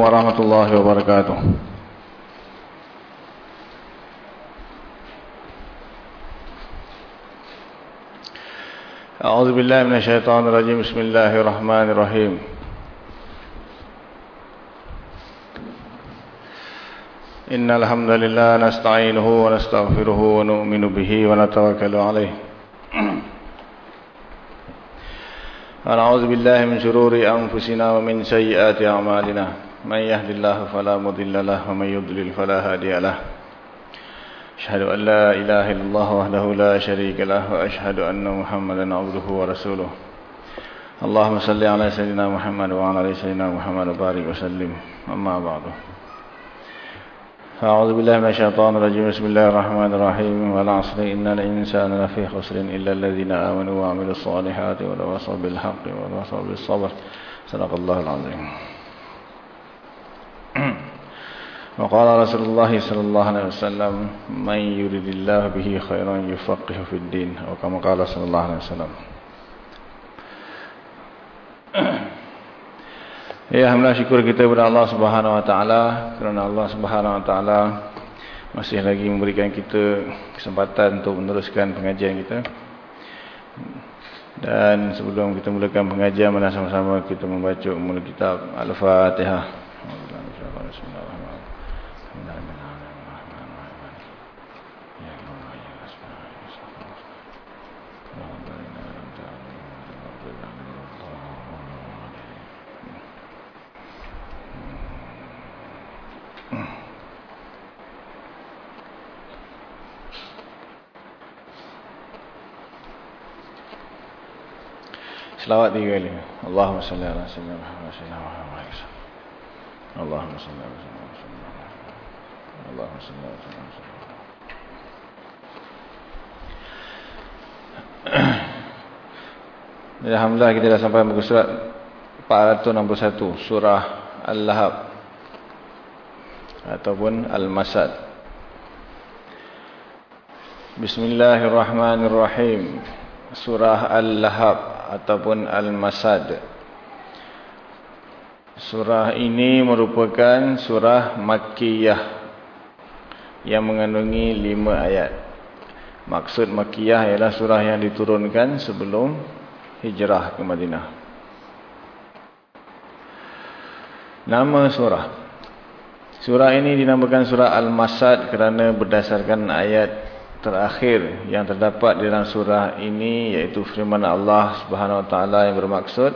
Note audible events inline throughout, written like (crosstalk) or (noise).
ورحمة الله وبركاته. أعوذ بالله من الشيطان الرجيم. بسم الله الرحمن الرحيم. إن الحمد لله نستعينه ونستغفره ونؤمن به ونتوكل عليه. ونعوذ بالله من شرور أنفسنا ومن سيئات أعمالنا. من يهد الله فلا مضل له ومن يضلل فلا هادي له. أشهد أن لا إله إلا الله وحده لا شريك له وأشهد أن محمدا عبده ورسوله. اللهم صل على سيدنا محمد وعلى آل سيدنا محمد وبارك وسلم. أما بعد. أعوذ بالله من الشيطان الرجيم. بسم الله الرحمن الرحيم. والعصر إن الإنسان لفي خسر إلا الذين آمنوا وعملوا الصالحات وتواصوا بالحق وتواصوا بالصبر. صدق الله العظيم. وقال رسول الله صلى الله عليه وسلم من يريد الله به خيرا يفقه في الدين. أو كما قال صلى الله عليه وسلم. Ya, alhamdulillah syukur kita kepada Allah Subhanahu wa taala kerana Allah Subhanahu wa taala masih lagi memberikan kita kesempatan untuk meneruskan pengajian kita. Dan sebelum kita mulakan pengajian, mari sama-sama kita membaca umul kitab Al-Fatihah. Selawat tiga kali. Allahumma salli ala sayyidina Muhammad sallallahu alaihi wasallam. Allahumma salli ala sayyidina Muhammad. Allahumma salli ala sayyidina Muhammad. (clears throat) Alhamdulillah kita dah sampai muka surat 461 surah Al-Lahab ataupun Al-Masad. Bismillahirrahmanirrahim. Surah Al-Lahab ataupun Al-Masad. Surah ini merupakan surah Makkiyah yang mengandungi lima ayat. Maksud Makkiyah ialah surah yang diturunkan sebelum hijrah ke Madinah. Nama surah. Surah ini dinamakan surah Al-Masad kerana berdasarkan ayat terakhir yang terdapat di dalam surah ini yaitu firman Allah Subhanahu wa taala yang bermaksud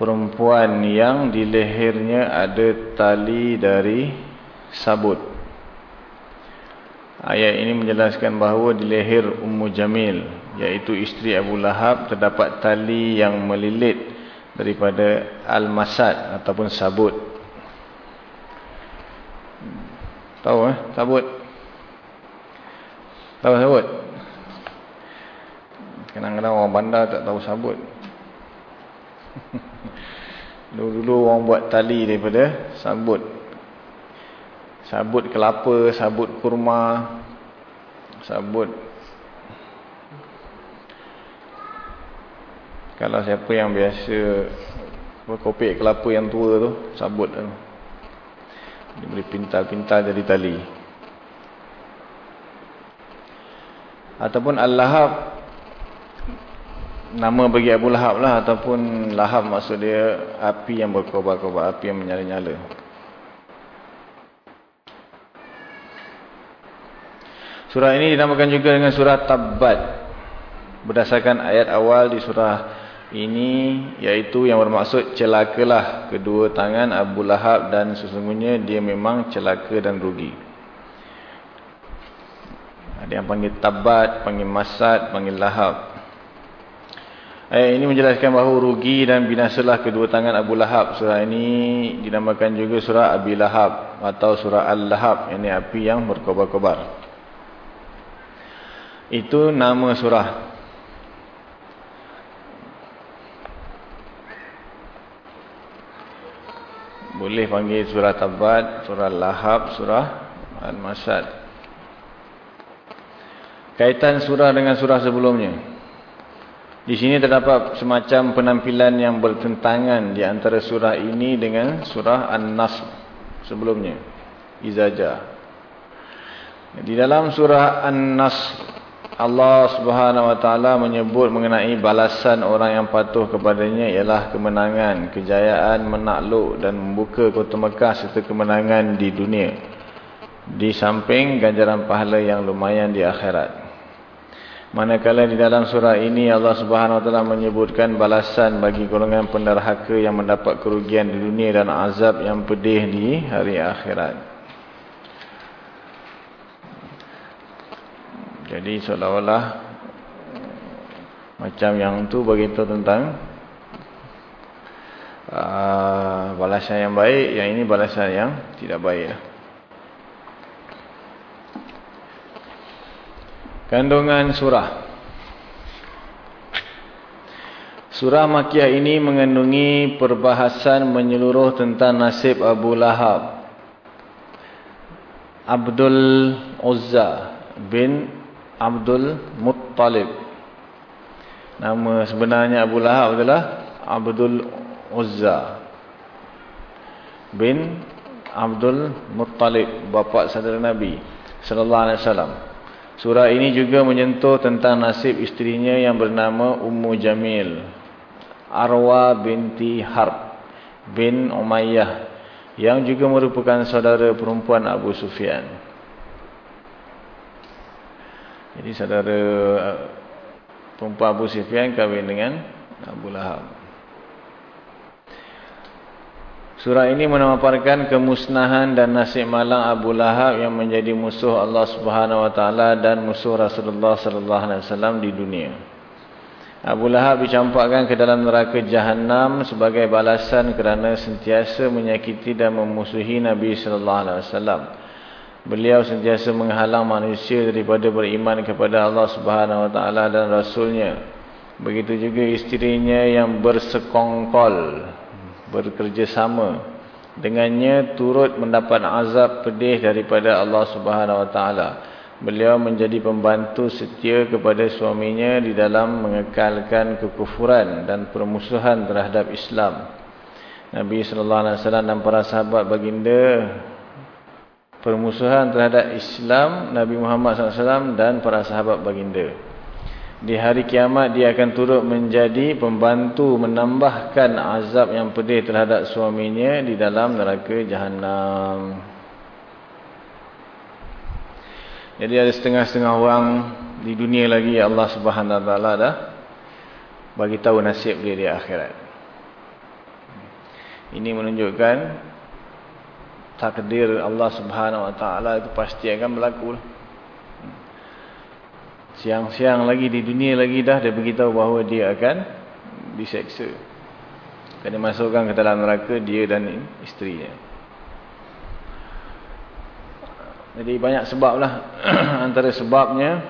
perempuan yang di lehernya ada tali dari sabut. Ayat ini menjelaskan bahawa di leher Ummu Jamil iaitu isteri Abu Lahab terdapat tali yang melilit daripada al-masad ataupun sabut. Tahu eh sabut? Tahu sabut? Kadang-kadang orang bandar tak tahu sabut. (laughs) Dulu-dulu orang buat tali daripada sabut. Sabut kelapa, sabut kurma, sabut. Kalau siapa yang biasa berkopik kelapa yang tua tu, sabut tu. Dia boleh pintal-pintal jadi tali. Ataupun Al-Lahab. Nama bagi Abu Lahab lah ataupun Lahab maksud dia api yang berkobar-kobar api yang menyala-nyala. Surah ini dinamakan juga dengan surah Tabbat. Berdasarkan ayat awal di surah ini iaitu yang bermaksud celakalah kedua tangan Abu Lahab dan sesungguhnya dia memang celaka dan rugi ada yang panggil tabat, panggil masad, panggil lahab. Ayat ini menjelaskan bahawa rugi dan binasalah kedua tangan Abu Lahab. Surah ini dinamakan juga surah Abi Lahab atau surah Al-Lahab. Ini api yang berkobar-kobar. Itu nama surah. Boleh panggil surah Tabat, surah Lahab, surah Al-Masad. Kaitan surah dengan surah sebelumnya. Di sini terdapat semacam penampilan yang bertentangan di antara surah ini dengan surah An-Nasr sebelumnya. Izaja. Di dalam surah An-Nasr Allah Subhanahu wa taala menyebut mengenai balasan orang yang patuh kepadanya ialah kemenangan, kejayaan, menakluk dan membuka kota Mekah serta kemenangan di dunia. Di samping ganjaran pahala yang lumayan di akhirat. Manakala di dalam surah ini Allah Subhanahu Wa Taala menyebutkan balasan bagi golongan penderhaka yang mendapat kerugian di dunia dan azab yang pedih di hari akhirat. Jadi seolah-olah macam yang tu beritahu tentang uh, balasan yang baik, yang ini balasan yang tidak baik. Kandungan surah. Surah Makiyah ini mengandungi perbahasan menyeluruh tentang nasib Abu Lahab Abdul Uzza bin Abdul Muttalib. Nama sebenarnya Abu Lahab adalah Abdul Uzza bin Abdul Muttalib bapa saudara Nabi sallallahu alaihi wasallam Surah ini juga menyentuh tentang nasib istrinya yang bernama Ummu Jamil. Arwa binti Harb bin Umayyah. Yang juga merupakan saudara perempuan Abu Sufyan. Jadi saudara uh, perempuan Abu Sufyan kahwin dengan Abu Lahab. Surah ini menamaparkan kemusnahan dan nasib malang Abu Lahab yang menjadi musuh Allah Subhanahu Wa Taala dan musuh Rasulullah Sallallahu Alaihi Wasallam di dunia. Abu Lahab dicampakkan ke dalam neraka Jahannam sebagai balasan kerana sentiasa menyakiti dan memusuhi Nabi Sallallahu Alaihi Wasallam. Beliau sentiasa menghalang manusia daripada beriman kepada Allah Subhanahu Wa Taala dan Rasulnya. Begitu juga isterinya yang bersekongkol bekerjasama dengannya turut mendapat azab pedih daripada Allah Subhanahu wa taala. Beliau menjadi pembantu setia kepada suaminya di dalam mengekalkan kekufuran dan permusuhan terhadap Islam. Nabi sallallahu alaihi wasallam dan para sahabat baginda permusuhan terhadap Islam Nabi Muhammad sallallahu alaihi wasallam dan para sahabat baginda. Di hari kiamat dia akan turut menjadi pembantu menambahkan azab yang pedih terhadap suaminya di dalam neraka jahanam. Jadi ada setengah-setengah orang di dunia lagi Allah Subhanahu Wa Taala dah bagi tahu nasib dia di akhirat. Ini menunjukkan takdir Allah Subhanahu Wa Taala itu pasti akan berlaku. Lah. Siang-siang lagi di dunia lagi dah dia beritahu bahawa dia akan diseksa. Akan dimasukkan ke dalam neraka dia dan isterinya. Jadi banyak sebab lah. (clears throat) Antara sebabnya,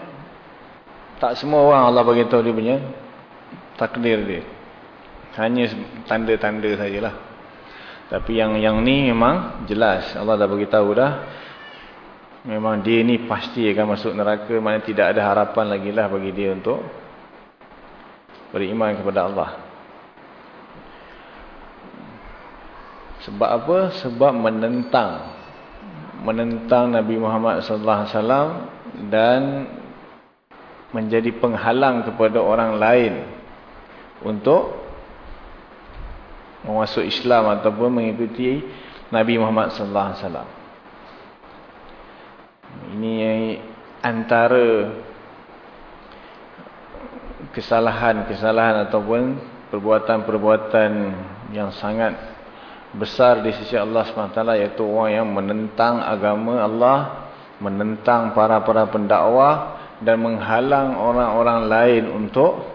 tak semua orang Allah beritahu dia punya takdir dia. Hanya tanda-tanda sajalah. Tapi yang yang ni memang jelas. Allah dah beritahu dah. Memang dia ni pasti akan masuk neraka. Mana tidak ada harapan lagi lah bagi dia untuk Beriman kepada Allah. Sebab apa? Sebab menentang. Menentang Nabi Muhammad SAW Dan Menjadi penghalang kepada orang lain Untuk Memasuk Islam ataupun mengikuti Nabi Muhammad SAW ini antara kesalahan-kesalahan ataupun perbuatan-perbuatan yang sangat besar di sisi Allah SWT iaitu orang yang menentang agama Allah, menentang para-para pendakwah dan menghalang orang-orang lain untuk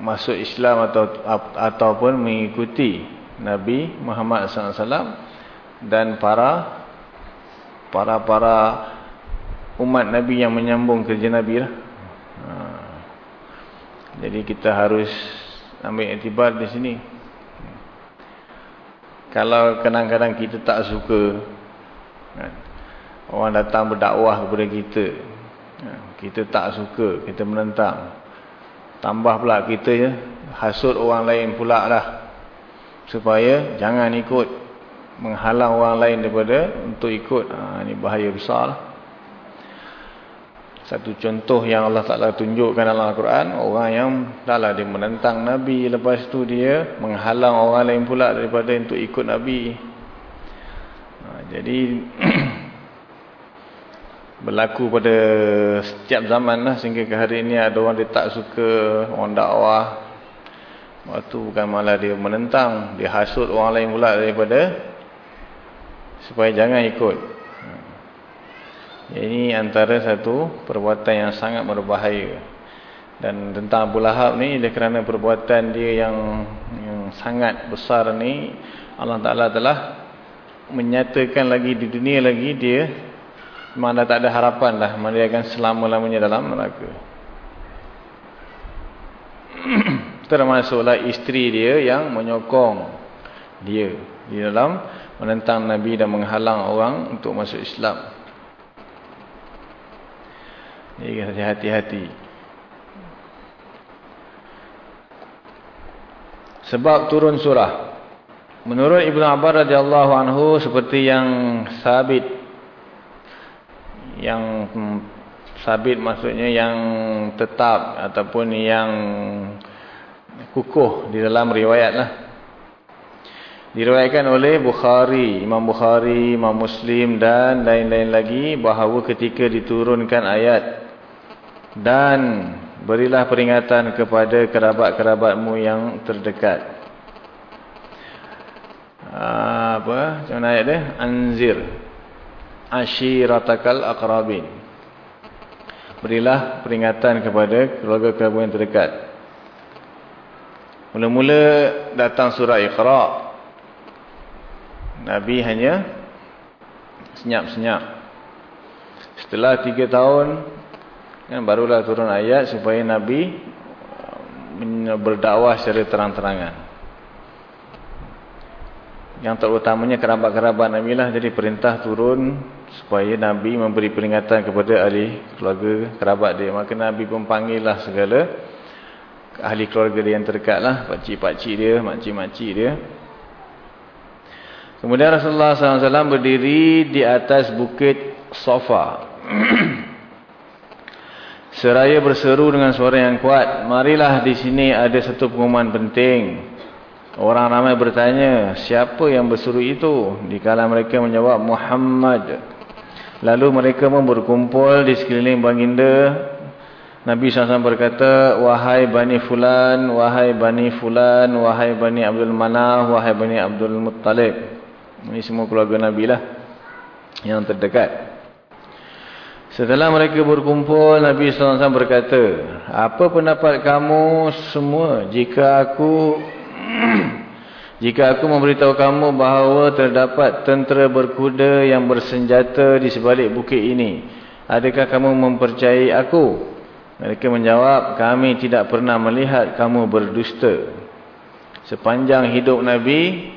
masuk Islam atau ataupun mengikuti Nabi Muhammad SAW dan para para-para umat Nabi yang menyambung kerja Nabi lah. Ha. Jadi kita harus ambil etibar di sini. Kalau kadang-kadang kita tak suka kan, orang datang berdakwah kepada kita. Ha. Kita tak suka, kita menentang. tambah pula kita ya, hasut orang lain pula lah. Supaya jangan ikut menghalang orang lain daripada untuk ikut. Ha, ini bahaya besar lah. Satu contoh yang Allah Ta'ala tunjukkan dalam Al-Quran, orang yang taklah dia menentang Nabi, lepas tu dia menghalang orang lain pula daripada untuk ikut Nabi. Ha, jadi, (clears throat) berlaku pada setiap zaman lah, sehingga ke hari ini ada orang dia tak suka orang dakwah. Waktu bukan malah dia menentang, dia hasut orang lain pula daripada supaya jangan ikut. Ini antara satu perbuatan yang sangat berbahaya. Dan tentang Abu Lahab ni, oleh kerana perbuatan dia yang, yang sangat besar ni, Allah Ta'ala telah menyatakan lagi di dunia lagi dia mana tak ada harapan lah. Mana dia akan selama-lamanya dalam neraka. (clears throat) Termasuklah isteri dia yang menyokong dia di dalam menentang Nabi dan menghalang orang untuk masuk Islam. Jadi hati-hati. Sebab turun surah. Menurut Ibn Abbas radhiyallahu anhu seperti yang sabit yang sabit maksudnya yang tetap ataupun yang kukuh di dalam riwayat lah. Diriwayatkan oleh Bukhari, Imam Bukhari, Imam Muslim dan lain-lain lagi bahawa ketika diturunkan ayat dan berilah peringatan kepada kerabat-kerabatmu yang terdekat. Apa? Macam mana ayat dia? Anzir. Ashiratakal akrabin. Berilah peringatan kepada keluarga-keluarga yang terdekat. Mula-mula datang surah Iqra. Nabi hanya senyap-senyap. Setelah tiga tahun Kan barulah turun ayat supaya Nabi uh, berdakwah secara terang-terangan. Yang terutamanya kerabat-kerabat Nabi lah jadi perintah turun supaya Nabi memberi peringatan kepada ahli keluarga kerabat dia. Maka Nabi pun panggil lah segala ahli keluarga dia yang terdekat lah. Pakcik-pakcik dia, makcik-makcik dia. Kemudian Rasulullah SAW berdiri di atas bukit Sofa. (clears throat) Seraya berseru dengan suara yang kuat. Marilah di sini ada satu pengumuman penting. Orang ramai bertanya, siapa yang berseru itu? Di kala mereka menjawab, Muhammad. Lalu mereka pun berkumpul di sekeliling baginda. Nabi SAW berkata, Wahai Bani Fulan, Wahai Bani Fulan, Wahai Bani Abdul Manah, Wahai Bani Abdul Muttalib. Ini semua keluarga Nabi lah yang terdekat. Setelah mereka berkumpul, Nabi SAW berkata, Apa pendapat kamu semua jika aku (clears throat) jika aku memberitahu kamu bahawa terdapat tentera berkuda yang bersenjata di sebalik bukit ini? Adakah kamu mempercayai aku? Mereka menjawab, kami tidak pernah melihat kamu berdusta. Sepanjang hidup Nabi,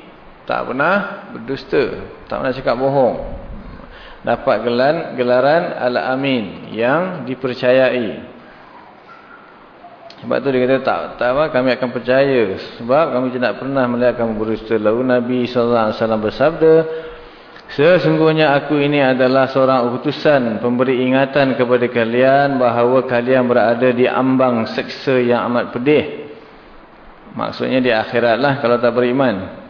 tak pernah berdusta. Tak pernah cakap bohong dapat gelan, gelaran Al-Amin yang dipercayai. Sebab tu dia kata tak, tak apa, kami akan percaya. Sebab kami tidak pernah melihat kamu berusaha. Lalu Nabi SAW bersabda, Sesungguhnya aku ini adalah seorang utusan pemberi ingatan kepada kalian bahawa kalian berada di ambang seksa yang amat pedih. Maksudnya di akhirat lah kalau tak beriman.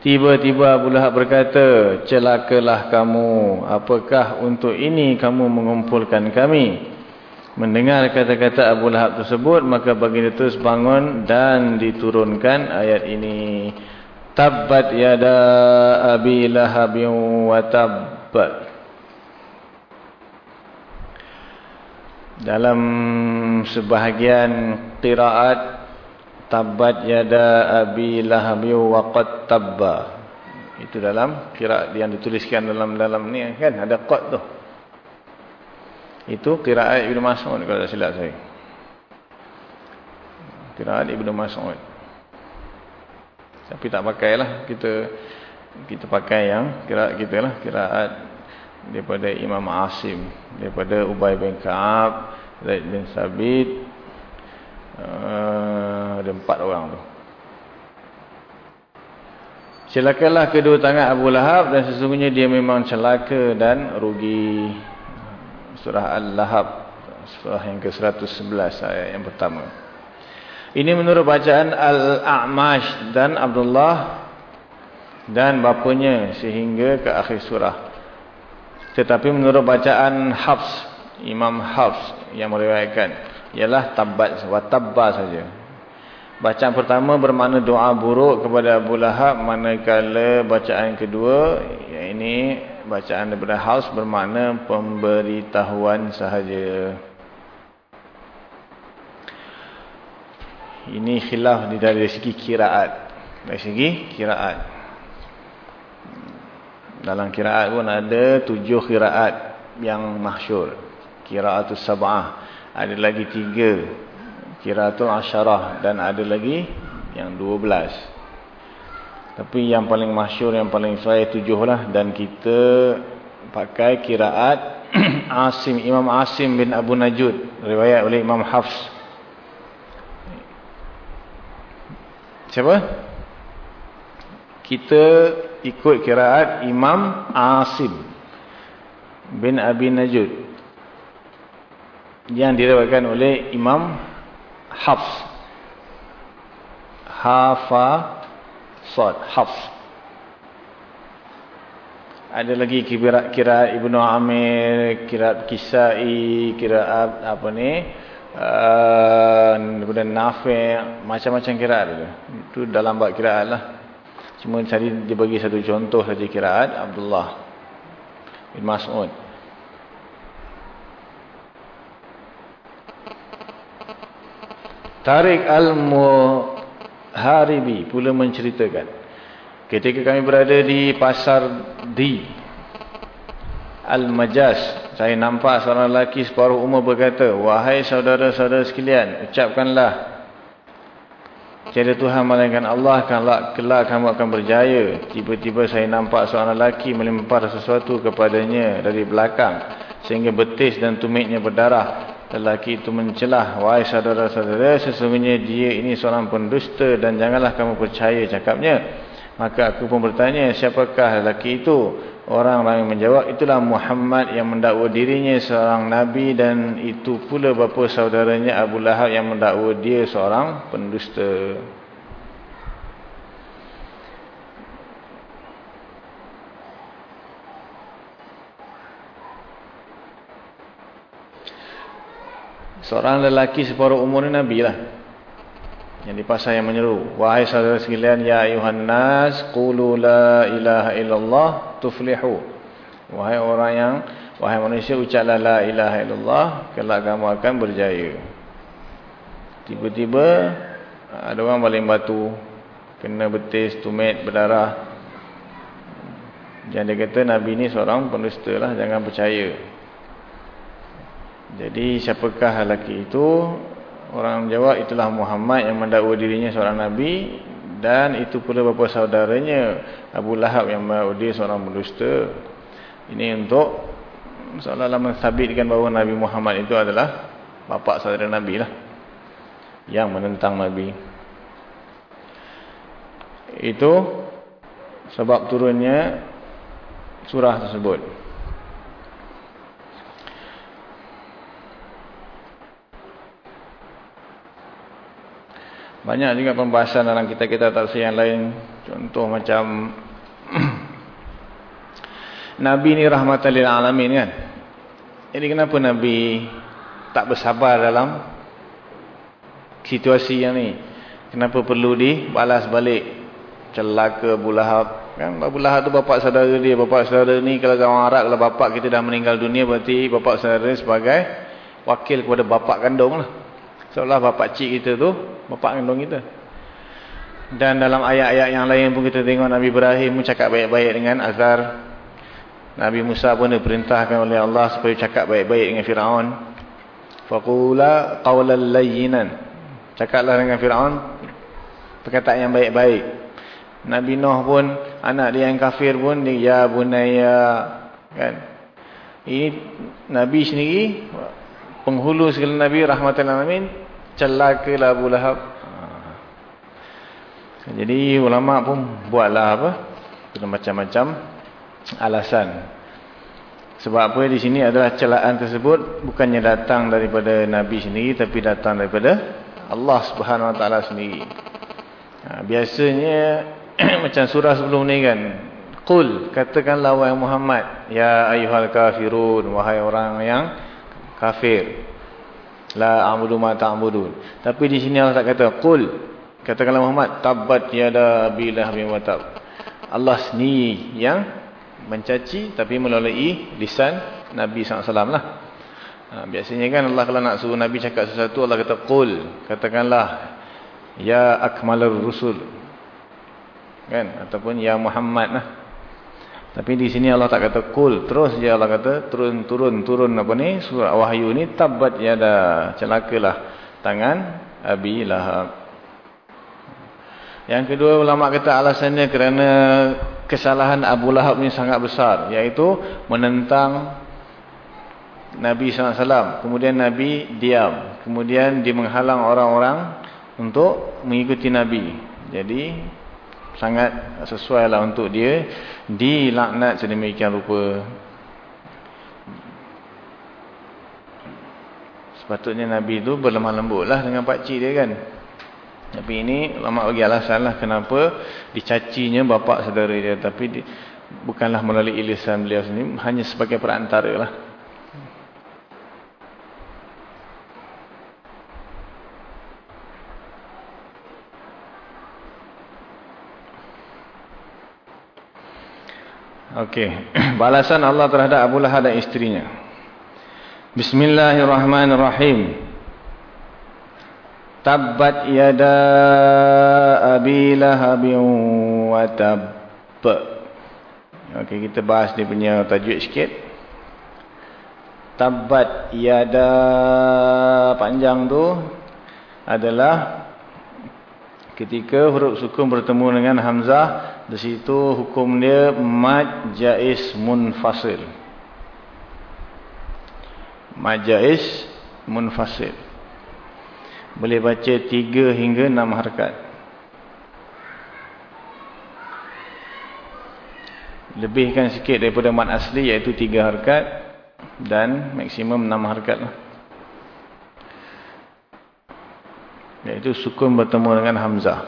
Tiba-tiba Abu Lahab berkata, celakalah kamu, apakah untuk ini kamu mengumpulkan kami? Mendengar kata-kata Abu Lahab tersebut, maka baginda terus bangun dan diturunkan ayat ini. Tabbat yada abi lahabin wa tabbat. Dalam sebahagian qiraat Tabat yada abi lahabi wa qad tabba. Itu dalam kira yang dituliskan dalam dalam ni kan ada qad tu. Itu qiraat Ibnu Mas'ud kalau tak silap saya. Qiraat Ibnu Mas'ud. Tapi tak pakailah kita kita pakai yang qiraat kita lah qiraat daripada Imam Asim, daripada Ubay bin Ka'ab, Zaid bin Sabit, Uh, ada empat orang tu. Celakalah kedua tangan Abu Lahab dan sesungguhnya dia memang celaka dan rugi. Surah Al-Lahab. Surah yang ke-111 ayat yang pertama. Ini menurut bacaan Al-A'mash dan Abdullah dan bapanya sehingga ke akhir surah. Tetapi menurut bacaan Hafs, Imam Hafs yang meriwayatkan, ialah tabat wa tabba saja. Bacaan pertama bermakna doa buruk kepada Abu Lahab manakala bacaan kedua ini bacaan daripada Haus bermakna pemberitahuan sahaja. Ini khilaf dari segi kiraat. Dari segi kiraat. Dalam kiraat pun ada tujuh kiraat yang mahsyur. Kiraatus sab'ah. Ada lagi tiga Kiratul Asyarah dan ada lagi yang 12. Tapi yang paling masyur, yang paling saya tujuh lah dan kita pakai kiraat (clears throat) Asim Imam Asim bin Abu Najud riwayat oleh Imam Hafs. Siapa? Kita ikut kiraat Imam Asim bin Abi Najud yang diriwayatkan oleh Imam Hafs. Hafa Sad. Hafs. Ada lagi kira, kira Ibnu Amir, kira Kisai, kira apa ni? Uh, kemudian Nafi, macam-macam kiraat itu. Itu dalam bab kiraat lah. Cuma tadi dia bagi satu contoh saja kiraat Abdullah bin Mas'ud. Tarik Al-Muharibi pula menceritakan. Ketika kami berada di pasar di Al-Majas. Saya nampak seorang lelaki separuh umur berkata. Wahai saudara-saudara sekalian. Ucapkanlah. Tiada Tuhan melainkan Allah. Kelak kamu akan berjaya. Tiba-tiba saya nampak seorang lelaki melempar sesuatu kepadanya dari belakang. Sehingga betis dan tumitnya berdarah. Lelaki itu mencelah, wahai saudara-saudara, sesungguhnya dia ini seorang pendusta dan janganlah kamu percaya cakapnya. Maka aku pun bertanya, siapakah lelaki itu? Orang lain menjawab, itulah Muhammad yang mendakwa dirinya seorang Nabi dan itu pula bapa saudaranya Abu Lahab yang mendakwa dia seorang pendusta. Seorang lelaki separuh umur Nabi lah. Yang di pasal yang menyeru. Wahai saudara sekalian, Ya ayuhan nas, Qulu la ilaha illallah, tuflihu. Wahai orang yang, wahai manusia, ucaplah la ilaha illallah, kelak kamu akan berjaya. Tiba-tiba, ada orang baling batu, kena betis, tumit, berdarah. Jangan dia kata, Nabi ni seorang penusta lah, jangan percaya. Jadi siapakah lelaki itu? Orang jawab itulah Muhammad yang mendakwa dirinya seorang Nabi. Dan itu pula bapa saudaranya Abu Lahab yang mendakwa dia seorang berdusta. Ini untuk seolah-olah mensabitkan bahawa Nabi Muhammad itu adalah bapa saudara Nabi lah. Yang menentang Nabi. Itu sebab turunnya surah tersebut. Banyak juga pembahasan dalam kitab-kitab tafsir yang lain. Contoh macam (clears throat) Nabi ni rahmatan lil alamin kan. Jadi kenapa Nabi tak bersabar dalam situasi yang ni? Kenapa perlu dibalas balik celaka Abu Lahab? Kan Abu Lahab tu bapak saudara dia. Bapak saudara ni kalau orang Arab kalau bapak kita dah meninggal dunia berarti bapak saudara sebagai wakil kepada bapak kandung lah. Seolah bapak cik kita tu, bapak kandung kita. Dan dalam ayat-ayat yang lain pun kita tengok Nabi Ibrahim cakap baik-baik dengan Azhar. Nabi Musa pun diperintahkan oleh Allah supaya cakap baik-baik dengan Fir'aun. Faqula qawlan layyinan. Cakaplah dengan Fir'aun. Perkataan yang baik-baik. Nabi Nuh pun, anak dia yang kafir pun, dia, ya bunaya. Kan? Ini Nabi sendiri, penghulu segala Nabi rahmatan alamin celakalah Abu Lahab. Ha. Jadi ulama pun buatlah apa? Macam-macam alasan. Sebab apa di sini adalah celaan tersebut bukannya datang daripada Nabi sendiri tapi datang daripada Allah Subhanahu Wa Taala sendiri. Ha, biasanya (clears throat) macam surah sebelum ni kan. Qul katakanlah wahai Muhammad ya ayyuhal kafirun wahai orang yang kafir. La a'budu ma ta'budun. Tapi di sini Allah tak kata qul katakanlah Muhammad tabbat yada abilah bin watab. Allah sendiri yang mencaci tapi melalui lisan Nabi SAW lah. Ha, biasanya kan Allah kalau nak suruh Nabi cakap sesuatu Allah kata qul katakanlah ya akmalur rusul kan ataupun ya Muhammad lah. Tapi di sini Allah tak kata qul terus dia Allah kata turun turun turun apa ni surah wahyu ni tabat ya dah celakalah tangan Abi Lahab. Yang kedua ulama kata alasannya kerana kesalahan Abu Lahab ni sangat besar iaitu menentang Nabi SAW kemudian Nabi diam. Kemudian dia menghalang orang-orang untuk mengikuti Nabi. Jadi sangat sesuai lah untuk dia dilaknat sedemikian rupa sepatutnya Nabi itu berlemah lembut lah dengan pakcik dia kan tapi ini ulama bagi alasan lah kenapa dicacinya bapa saudara dia. Tapi di, bukanlah melalui ilisan beliau sendiri. Hanya sebagai perantara lah. Okey. (clears throat) Balasan Allah terhadap Abu Lahab dan isterinya. Bismillahirrahmanirrahim. Tabbat yada abi lahabin wa tab. Okey, kita bahas dia punya tajuk sikit. Tabbat yada panjang tu adalah ketika huruf sukun bertemu dengan hamzah, di situ hukum dia mad jaiz munfasil. Mad jaiz munfasil. Boleh baca 3 hingga 6 harkat. Lebihkan sikit daripada mat asli iaitu 3 harkat. Dan maksimum 6 harkat. Lah. Iaitu sukun bertemu dengan Hamzah.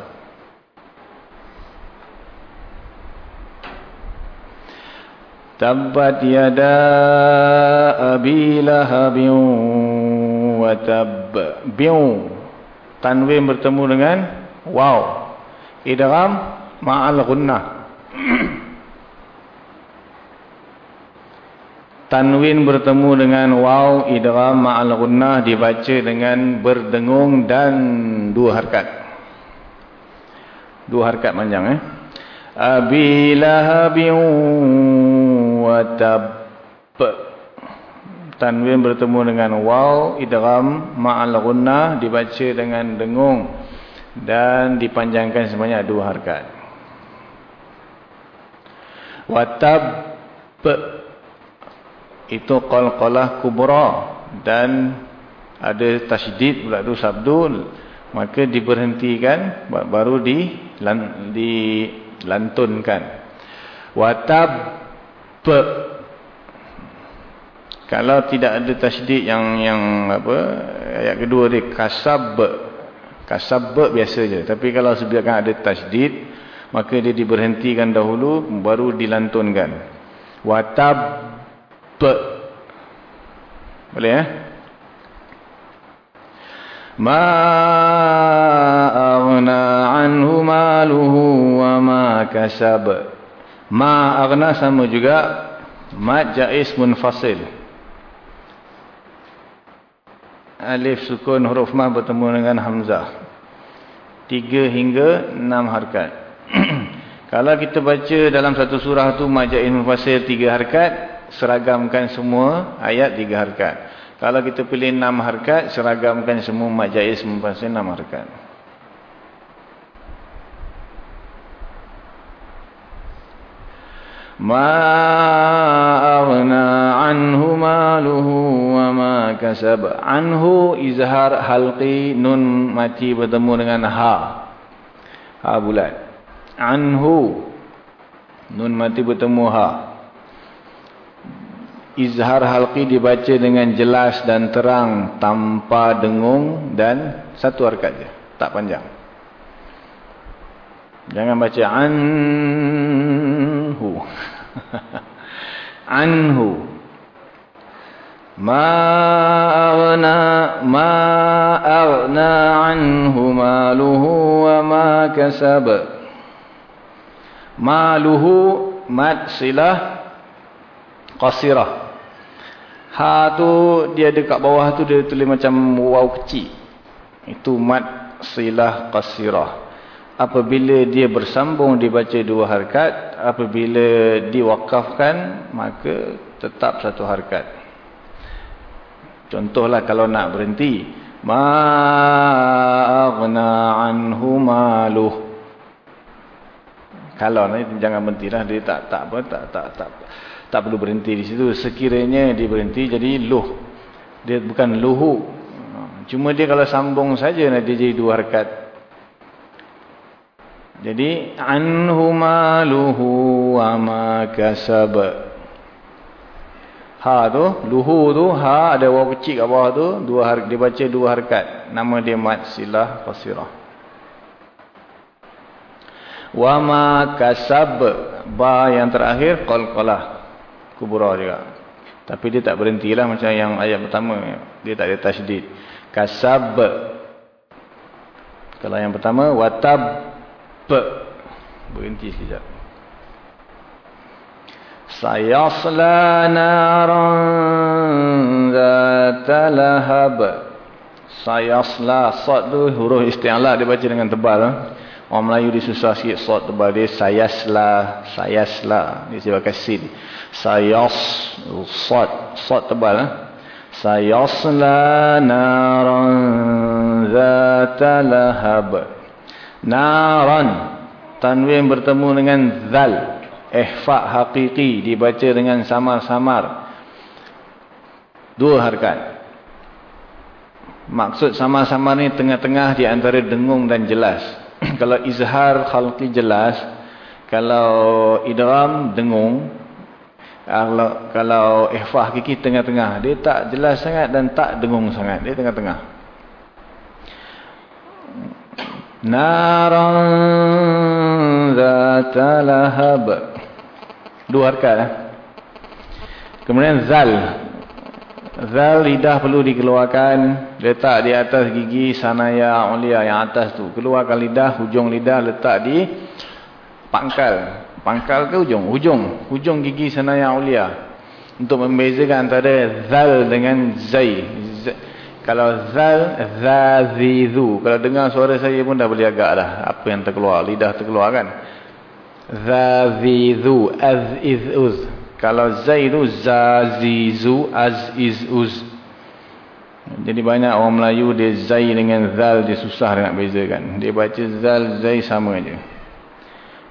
Tabbat yada abi lahabin watab biu tanwin bertemu dengan waw. Idgham ma'al gunnah (clears throat) tanwin bertemu dengan waw idgham ma'al gunnah dibaca dengan berdengung dan dua harkat. Dua harkat panjang eh? Abilahabin watab tanwin bertemu dengan waw idgham ma'al gunnah dibaca dengan dengung dan dipanjangkan sebanyak dua harkat. Watab itu qalqalah kubra dan ada tasydid pula tu sabdul. Maka diberhentikan baru di dilantunkan. Watab kalau tidak ada tasydid yang yang apa ayat kedua dia kasab kasab biasa je tapi kalau sebabkan ada tasydid maka dia diberhentikan dahulu baru dilantunkan. Watab boleh eh ma aghna anhu maluhu wa ma kasab ma aghna sama juga mad jaiz munfasil alif sukun huruf mah bertemu dengan hamzah. Tiga hingga enam harkat. (clears throat) Kalau kita baca dalam satu surah tu majain mufassir tiga harkat, seragamkan semua ayat tiga harkat. Kalau kita pilih enam harkat, seragamkan semua majais mufassir enam harkat. Ma aghna anhu maluhu wa ma kasab. Anhu izhar halqi nun mati bertemu dengan ha. Ha bulat. Anhu nun mati bertemu ha. Izhar halqi dibaca dengan jelas dan terang tanpa dengung dan satu harkat je. Tak panjang. Jangan baca anhu. (laughs) anhu. Ma aghna ma aghna anhu maluhu wa ma kasab. Maluhu mat silah qasirah. Ha tu dia dekat bawah tu dia tulis macam waw kecil. Itu mat silah qasirah. Apabila dia bersambung dibaca dua harkat, apabila diwakafkan maka tetap satu harkat. Contohlah kalau nak berhenti, ma aghna anhu maluh. Kalau ni jangan berhentilah dia tak tak apa tak tak tak tak perlu berhenti di situ. Sekiranya dia berhenti jadi luh. Dia bukan luhu. Cuma dia kalau sambung saja nanti jadi dua harkat. Jadi anhu maluhu wa ma kasab. Ha tu luhu tu ha ada waw kecil kat bawah tu dua harkat dia baca dua harkat. Nama dia mat silah qasirah wa ma kasab ba yang terakhir qalqalah kubura juga. Tapi dia tak berhentilah macam yang ayat pertama. Dia tak ada tasydid. Kasab. Kalau yang pertama, watab. Berhenti sekejap. Sayasla naran zata lahab. Sayasla. Tu huruf isti'ala dia baca dengan tebal. Ha? Orang Melayu dia susah sikit sot tebal dia. Sayasla. Sayasla. Dia sebab kasih sayas sad sad tebal eh? sayasla naran zata lahab naran tanwin bertemu dengan zal ihfa hakiki dibaca dengan samar-samar dua harkat maksud samar-samar ni tengah-tengah di antara dengung dan jelas kalau izhar khalqi jelas kalau idram dengung kalau kalau ihfah hakiki tengah-tengah dia tak jelas sangat dan tak dengung sangat dia tengah-tengah. Naran zata lahab. Dua harkat eh? kemudian zal zal lidah perlu dikeluarkan letak di atas gigi sanaya ulia yang atas tu keluarkan lidah hujung lidah letak di pangkal Pangkal ke hujung? Hujung. Hujung gigi senaya ulia. Untuk membezakan antara zal dengan zai. Kalau zal, zazizu. Kalau dengar suara saya pun dah boleh agak dah. Apa yang terkeluar. Lidah terkeluar kan. Zazizu. Az-iz-uz. Kalau zai itu zazizu. Az-iz-uz. Jadi banyak orang Melayu dia zai dengan zal dia susah nak bezakan. Dia baca zal, zai sama je.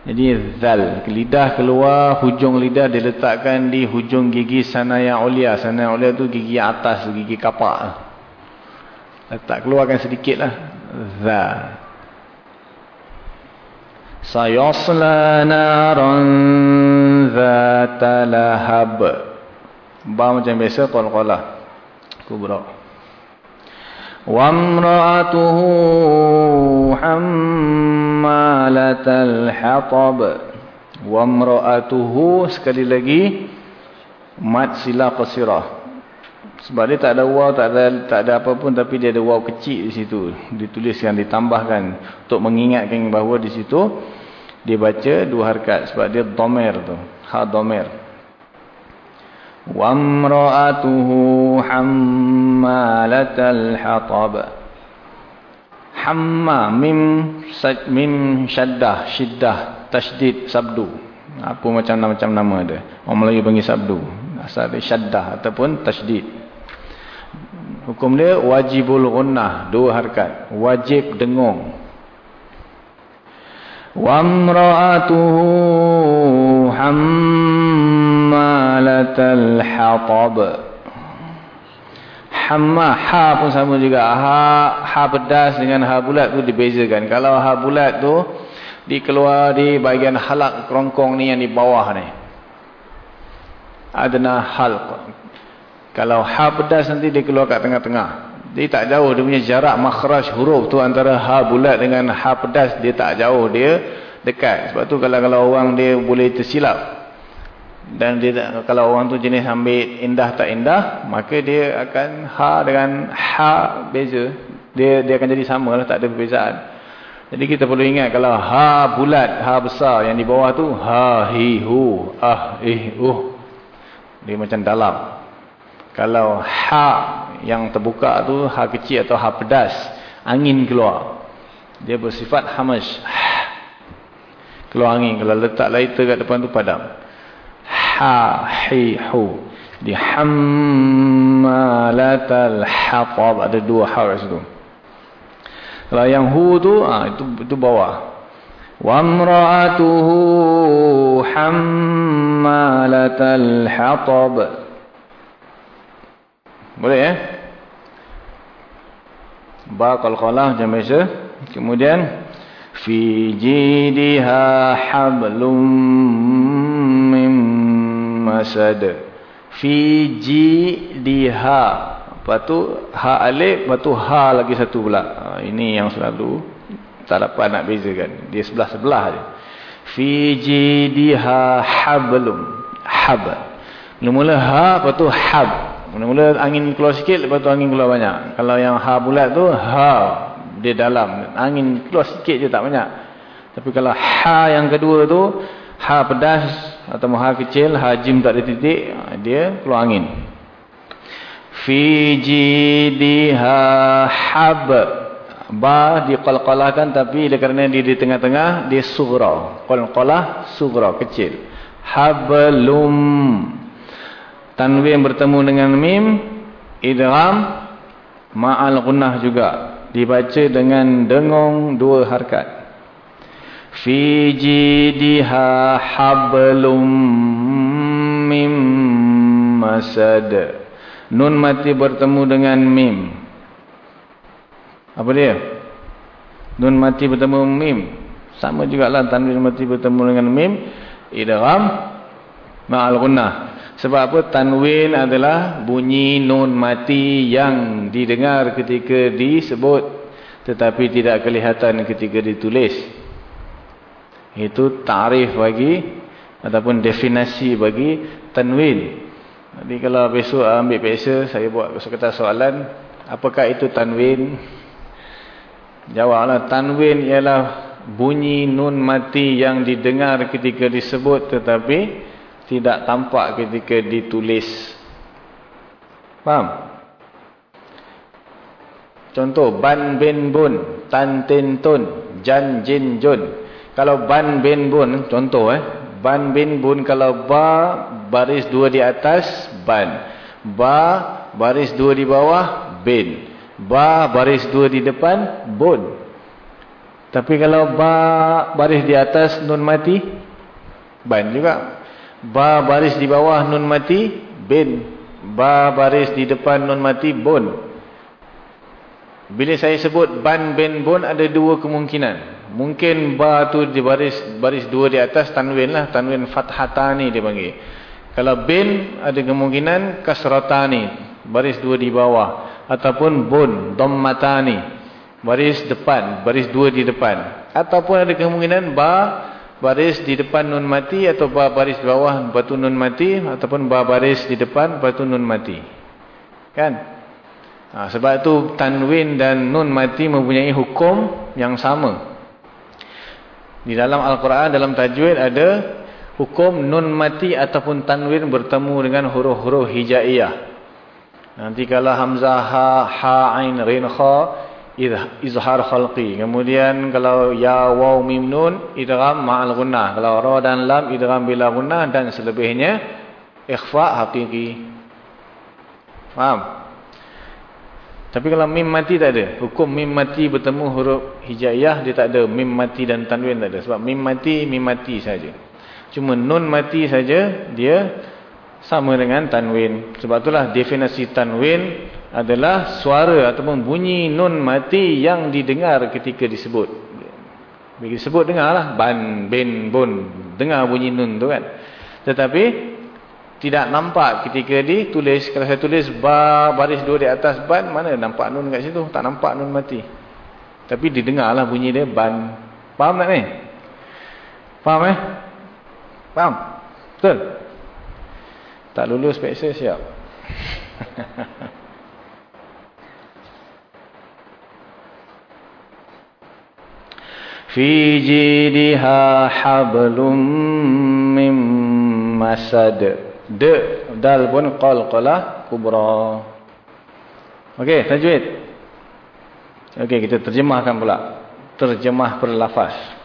Jadi zal, lidah keluar, hujung lidah diletakkan di hujung gigi sana yang ulia. Sana yang ulia tu gigi atas, gigi kapak. Letak keluarkan sedikit lah. Zal. Sayasla naran zata lahab. Ba macam biasa, qol-qolah. Kubra. وامرأته حمالة الحطب وامرأته sekali lagi mat sila qasirah sebab dia tak ada waw tak ada tak ada apa pun tapi dia ada waw kecil di situ dituliskan ditambahkan untuk mengingatkan bahawa di situ dia baca dua harkat sebab dia dhamir tu ha dhamir وامرأته حمالة الحطب حمى ميم ميم شدة شدة تشديد sabdu apa macam macam nama ada orang Melayu panggil sabdu asal dia syaddah ataupun tasydid hukum dia wajibul gunnah dua harkat wajib dengung imra'atuhu hammalatal hatab hamma ha pun sama juga. ha ha pedas dengan ha bulat tu dibezakan. Kalau ha bulat tu dikeluar di bahagian halak kerongkong ni yang di bawah ni. Adna halq. Kalau ha pedas nanti dia keluar kat tengah-tengah dia tak jauh dia punya jarak makhraj huruf tu antara ha bulat dengan ha pedas dia tak jauh dia dekat. Sebab tu kalau kalau orang dia boleh tersilap. Dan dia kalau orang tu jenis ambil indah tak indah maka dia akan ha dengan ha beza. Dia dia akan jadi sama lah tak ada perbezaan. Jadi kita perlu ingat kalau ha bulat ha besar yang di bawah tu ha hi hu ah eh uh. Dia macam dalam kalau ha yang terbuka tu ha kecil atau ha pedas angin keluar. Dia bersifat hamash keluar angin. Kalau letak lighter kat depan tu padam. Ha hi hu di hammalatal hatab. Ada dua ha kat situ. Kalau yang hu tu ah itu itu bawah. Wa imra'atuhu hammalatal hatab boleh ya ba qalqalah macam biasa kemudian fi jidha hablum masad. Fi jidha lepas tu ha alif lepas tu ha lagi satu pula. Ha, ini yang selalu tak dapat nak bezakan. Dia sebelah-sebelah je. Fi jidha hablum. Hab mula-mula ha lepas tu hab mula-mula angin keluar sikit lepas tu angin keluar banyak. Kalau yang ha bulat tu ha dia dalam. Angin keluar sikit je tak banyak. Tapi kalau ha yang kedua tu ha pedas atau ha kecil ha jim tak ada titik dia keluar angin. Fi jidha hab. Ba diqalqalahkan tapi kerana dia di tengah-tengah dia sughra. Qalqalah sughra kecil. Hablum tanwin bertemu dengan mim idgham ma'al gunnah juga dibaca dengan dengung dua harkat. Fi jidha hablum mim masad. Nun mati bertemu dengan mim. Apa dia? Nun mati bertemu mim. Sama juga lah tanwin mati bertemu dengan mim idgham ma'al gunnah sebab apa tanwin adalah bunyi nun mati yang didengar ketika disebut tetapi tidak kelihatan ketika ditulis itu tarif bagi ataupun definisi bagi tanwin. Jadi kalau besok ambil peksa saya buat sekitar soalan apakah itu tanwin? Jawablah tanwin ialah bunyi nun mati yang didengar ketika disebut tetapi tidak tampak ketika ditulis. Faham? Contoh ban bin bun, tan tin tun, jan jin jun. Kalau ban bin bun, contoh eh. Ban bin bun kalau ba baris dua di atas, ban. Ba baris dua di bawah, bin. Ba baris dua di depan, bun. Tapi kalau ba baris di atas, nun mati, ban juga. Ba baris di bawah, nun mati, bin. Ba baris di depan, nun mati, bun. Bila saya sebut ban bin bun, ada dua kemungkinan. Mungkin ba tu di baris baris dua di atas tanwin lah. Tanwin fathatani dia panggil. Kalau bin ada kemungkinan kasratani. Baris dua di bawah. Ataupun bun, dommatani. Baris depan, baris dua di depan. Ataupun ada kemungkinan ba baris di depan nun mati. Atau ba baris di bawah batu nun mati. Ataupun ba baris di depan batu nun mati. Kan? Ha, sebab itu tanwin dan nun mati mempunyai hukum yang sama. Di dalam Al-Quran, dalam tajwid ada hukum nun mati ataupun tanwin bertemu dengan huruf-huruf hijaiyah. Nanti kalau hamzah ha, ha, ain, rin, kha, izhar khalqi. Kemudian kalau ya, waw, mim, nun, idram ma'al gunnah. Kalau ra dan lam, idram bila gunnah dan selebihnya ikhfa hakiki. Faham? Tapi kalau mim mati tak ada. Hukum mim mati bertemu huruf hijaiyah dia tak ada. Mim mati dan tanwin tak ada. Sebab mim mati, mim mati saja. Cuma nun mati saja dia sama dengan tanwin. Sebab itulah definisi tanwin adalah suara ataupun bunyi nun mati yang didengar ketika disebut. Bila disebut dengarlah ban, bin, bun. Dengar bunyi nun tu kan. Tetapi tidak nampak ketika ditulis. Kalau saya tulis bar, baris dua di atas ban, mana nampak nun kat situ? Tak nampak nun mati. Tapi didengarlah bunyi dia ban. Faham tak ni? Faham eh? Faham? Betul? Tak lulus speksa siap. (laughs) fi jidha hablum mim masad. De dal pun qalqalah kubra. Okey tajwid. Okey kita terjemahkan pula. Terjemah per lafaz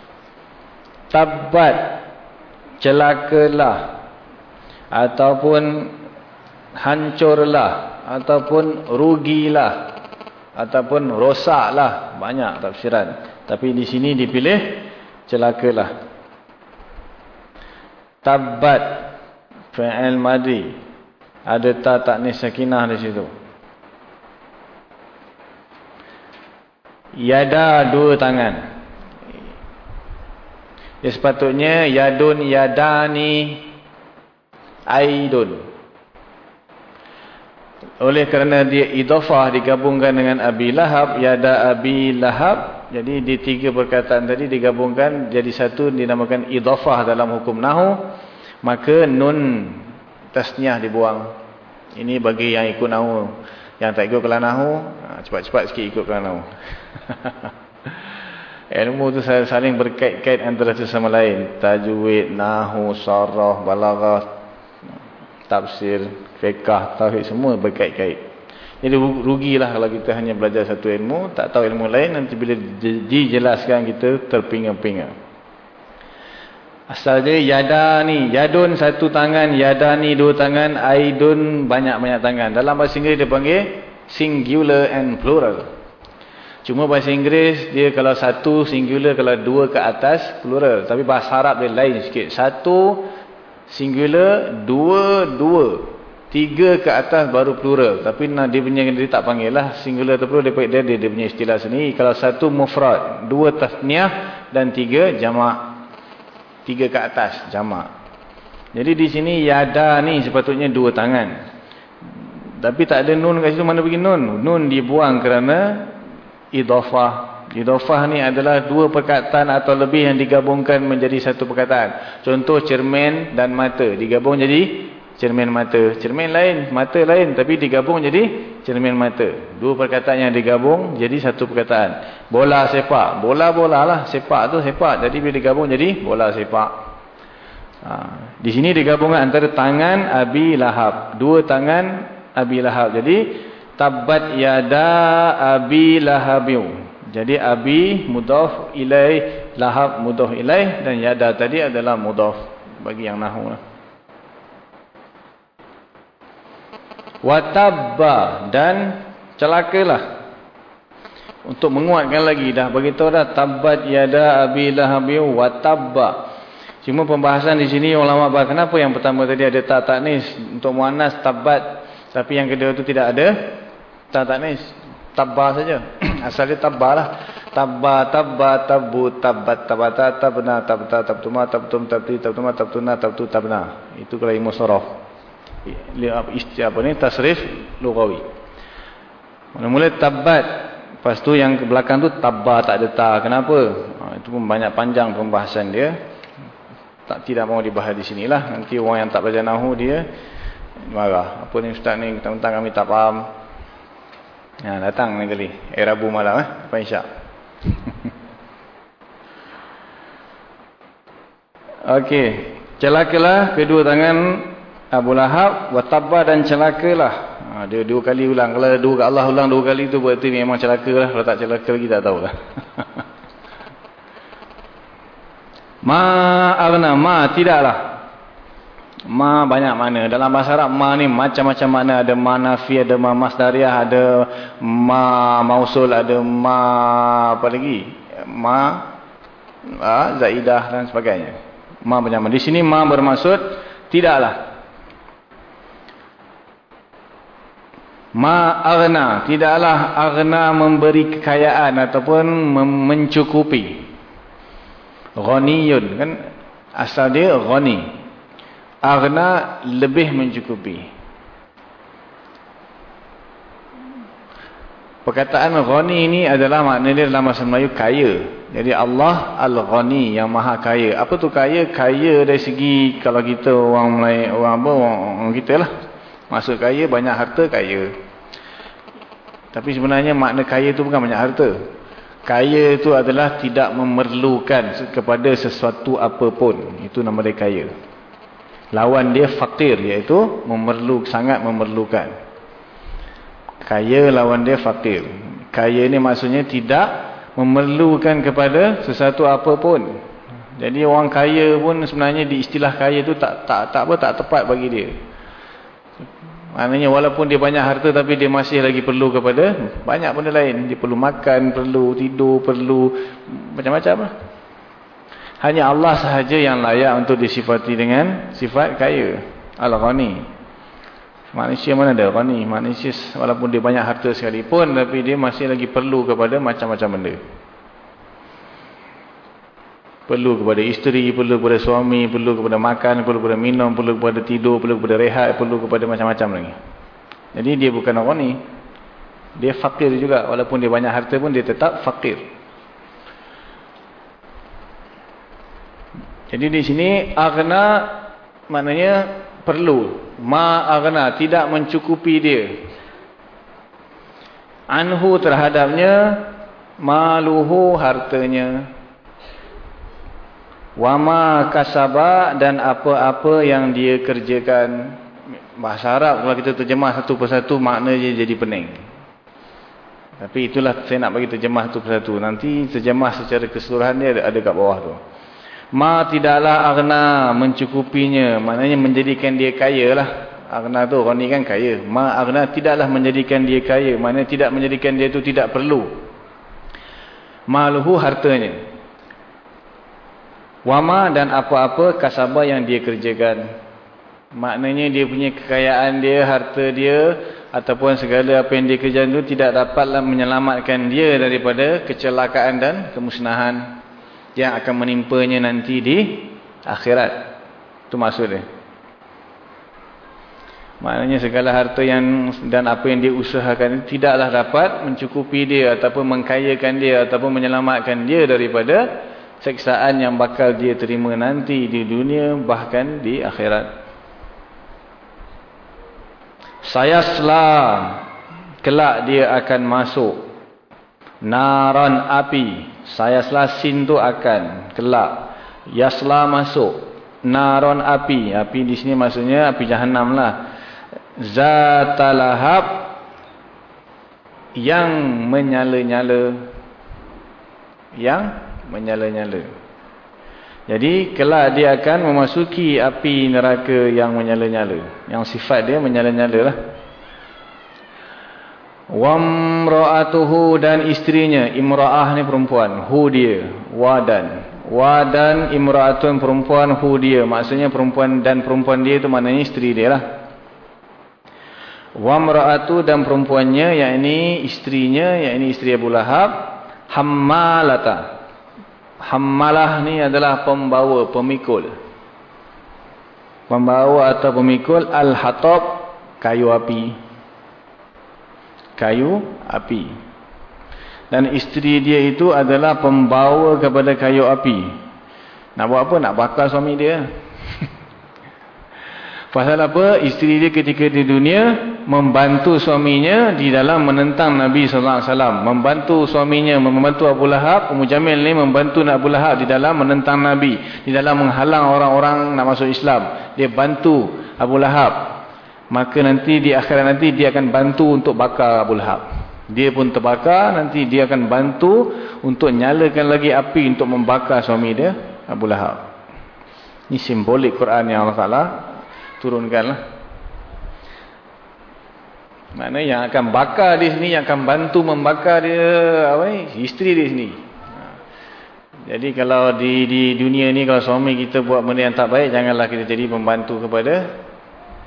tabat celakalah ataupun hancurlah ataupun rugilah ataupun rosaklah. Banyak tafsiran tapi di sini dipilih celakalah. Tabat fa'il madri. Ada ta taknis sakinah di situ. Yada dua tangan. Ya sepatutnya yadun yadani aidun. Oleh kerana dia idhafah digabungkan dengan Abi Lahab, Yada Abi Lahab. Jadi di tiga perkataan tadi digabungkan jadi satu dinamakan idhafah dalam hukum Nahu. Maka nun tasniah dibuang. Ini bagi yang ikut Nahu. Yang tak ikut kelas Nahu, ha, cepat-cepat sikit ikut kelas Nahu. (laughs) Ilmu tu saling berkait-kait antara satu sama lain. Tajwid, Nahu, Sarah, Balaghah, Tafsir, fiqah, tauhid semua berkait-kait. Jadi rugilah kalau kita hanya belajar satu ilmu, tak tahu ilmu lain, nanti bila dijelaskan kita terpinga-pinga. Asal dia yada ni, yadun satu tangan, yada ni dua tangan, aidun banyak-banyak tangan. Dalam bahasa Inggeris dia panggil singular and plural. Cuma bahasa Inggeris dia kalau satu singular, kalau dua ke atas plural. Tapi bahasa Arab dia lain sikit. Satu singular, dua, dua. Tiga ke atas baru plural. Tapi dia punya dia tak panggil lah. Singular atau plural dia, dia, dia punya istilah sini. Kalau satu mufrad. Dua tasniah dan tiga jamak. Tiga ke atas jamak. Jadi di sini yada ni sepatutnya dua tangan. Tapi tak ada nun kat situ. Mana pergi nun? Nun dibuang kerana idhafah. Idhafah ni adalah dua perkataan atau lebih yang digabungkan menjadi satu perkataan. Contoh cermin dan mata. Digabung jadi cermin mata. Cermin lain, mata lain tapi digabung jadi cermin mata. Dua perkataan yang digabung jadi satu perkataan. Bola sepak. Bola-bola lah. Sepak tu sepak. Jadi bila digabung jadi bola sepak. Ha. Di sini digabungkan antara tangan Abi Lahab. Dua tangan Abi Lahab. Jadi tabat yada Abi Lahabiu. Jadi Abi mudaf ilaih. Lahab mudaf ilaih. Dan yada tadi adalah mudaf. Bagi yang nahu lah. Watabba dan celakalah untuk menguatkan lagi dah beritahu dah tabat yada abi lahabi watabba cuma pembahasan di sini ulama bah kenapa yang pertama tadi ada ta taknis untuk muannas tabat tapi yang kedua tu tidak ada ta taknis tabba saja asal dia tabba lah tabba tabba tabu tabat tabata tabna tabta tabtuma tabtum tabti tabtuma tabtuna tabtu tabna itu kalau ilmu sorof apa ni tasrif lughawi. Mula-mula tabat, lepas tu yang ke belakang tu tabba tak ada ta. Kenapa? Ha, itu pun banyak panjang pembahasan dia. Tak tidak mau dibahas di sinilah. Nanti orang yang tak belajar nahu dia marah. Apa ni ustaz ni tentang kami tak faham. Ya, datang ni kali. Eh Rabu malam eh, Pak Isyak. (laughs) Okey, celakalah kedua tangan Abu Lahab watabba dan celakalah. Ha, dia dua kali ulang. Kalau dua Allah ulang dua kali tu berarti memang celakalah. Kalau tak celaka lagi tak tahulah. (laughs) ma arna ma tidaklah. Ma banyak mana. Dalam bahasa Arab ma ni macam-macam mana. Ada ma nafi, ada ma masdariah, ada ma mausul, ada ma apa lagi? Ma ha, zaidah dan sebagainya. Ma banyak mana. Di sini ma bermaksud tidaklah. Ma aghna, tidaklah aghna memberi kekayaan ataupun mencukupi. Ghaniyun kan asal dia ghani. Aghna lebih mencukupi. Perkataan ghani ini adalah makna dia dalam bahasa Melayu kaya. Jadi Allah Al-Ghani yang maha kaya. Apa tu kaya? Kaya dari segi kalau kita orang Melayu, orang apa, orang, orang kita lah. Maksud kaya, banyak harta, kaya. Tapi sebenarnya makna kaya itu bukan banyak harta. Kaya itu adalah tidak memerlukan kepada sesuatu apapun. Itu nama dia kaya. Lawan dia fakir iaitu memerlu, sangat memerlukan. Kaya lawan dia fakir. Kaya ini maksudnya tidak memerlukan kepada sesuatu apapun. Jadi orang kaya pun sebenarnya di istilah kaya itu tak tak tak apa tak tepat bagi dia. Maknanya walaupun dia banyak harta tapi dia masih lagi perlu kepada banyak benda lain. Dia perlu makan, perlu tidur, perlu macam-macam lah. Hanya Allah sahaja yang layak untuk disifati dengan sifat kaya. Al-Ghani. Manusia mana ada Ghani? Manusia walaupun dia banyak harta sekalipun tapi dia masih lagi perlu kepada macam-macam benda. Perlu kepada isteri, perlu kepada suami, perlu kepada makan, perlu kepada minum, perlu kepada tidur, perlu kepada rehat, perlu kepada macam-macam lagi. Jadi dia bukan orang ni. Dia fakir juga. Walaupun dia banyak harta pun dia tetap fakir. Jadi di sini agna maknanya perlu. Ma agna tidak mencukupi dia. Anhu terhadapnya maluhu hartanya. Wama kasaba dan apa-apa yang dia kerjakan. Bahasa Arab kalau kita terjemah satu persatu makna dia jadi pening. Tapi itulah saya nak bagi terjemah satu persatu. Nanti terjemah secara keseluruhan dia ada, ada kat bawah tu. Ma tidaklah agna mencukupinya. Maknanya menjadikan dia kaya lah. Agna tu orang ni kan kaya. Ma agna tidaklah menjadikan dia kaya. Maknanya tidak menjadikan dia tu tidak perlu. Maluhu hartanya. Wama dan apa-apa kasabah yang dia kerjakan. Maknanya dia punya kekayaan dia, harta dia ataupun segala apa yang dia kerjakan itu tidak dapatlah menyelamatkan dia daripada kecelakaan dan kemusnahan yang akan menimpanya nanti di akhirat. Itu maksud dia. Maknanya segala harta yang dan apa yang dia usahakan tidaklah dapat mencukupi dia ataupun mengkayakan dia ataupun menyelamatkan dia daripada seksaan yang bakal dia terima nanti di dunia bahkan di akhirat. Saya selah kelak dia akan masuk naran api. Saya selah sin tu akan kelak yasla masuk naran api. Api di sini maksudnya api jahanam lah. Zatalahab yang menyala-nyala yang menyala-nyala. Jadi kelak dia akan memasuki api neraka yang menyala-nyala. Yang sifat dia menyala-nyala lah. Wamra'atuhu dan istrinya. Imra'ah ni perempuan. Hu dia. Wadan. Wadan imra'atun perempuan. Hu dia. Maksudnya perempuan dan perempuan dia itu maknanya isteri dia lah. Wamra'atu dan perempuannya. Yang ini istrinya. Yang ini isteri Abu Lahab. Hammalata. Hammalah ni adalah pembawa, pemikul. Pembawa atau pemikul Al-Hatab, kayu api. Kayu api. Dan isteri dia itu adalah pembawa kepada kayu api. Nak buat apa? Nak bakar suami dia. Pasal apa? Isteri dia ketika di dunia membantu suaminya di dalam menentang Nabi sallallahu alaihi wasallam, membantu suaminya membantu Abu Lahab, Ummu Jamil ni membantu Abu Lahab di dalam menentang Nabi, di dalam menghalang orang-orang nak masuk Islam. Dia bantu Abu Lahab. Maka nanti di akhirat nanti dia akan bantu untuk bakar Abu Lahab. Dia pun terbakar, nanti dia akan bantu untuk nyalakan lagi api untuk membakar suami dia Abu Lahab. Ini simbolik Quran yang Allah Taala turunkanlah. Mana yang akan bakar di sini, yang akan bantu membakar dia apa ni? Isteri di sini. Ha. Jadi kalau di di dunia ni kalau suami kita buat benda yang tak baik, janganlah kita jadi pembantu kepada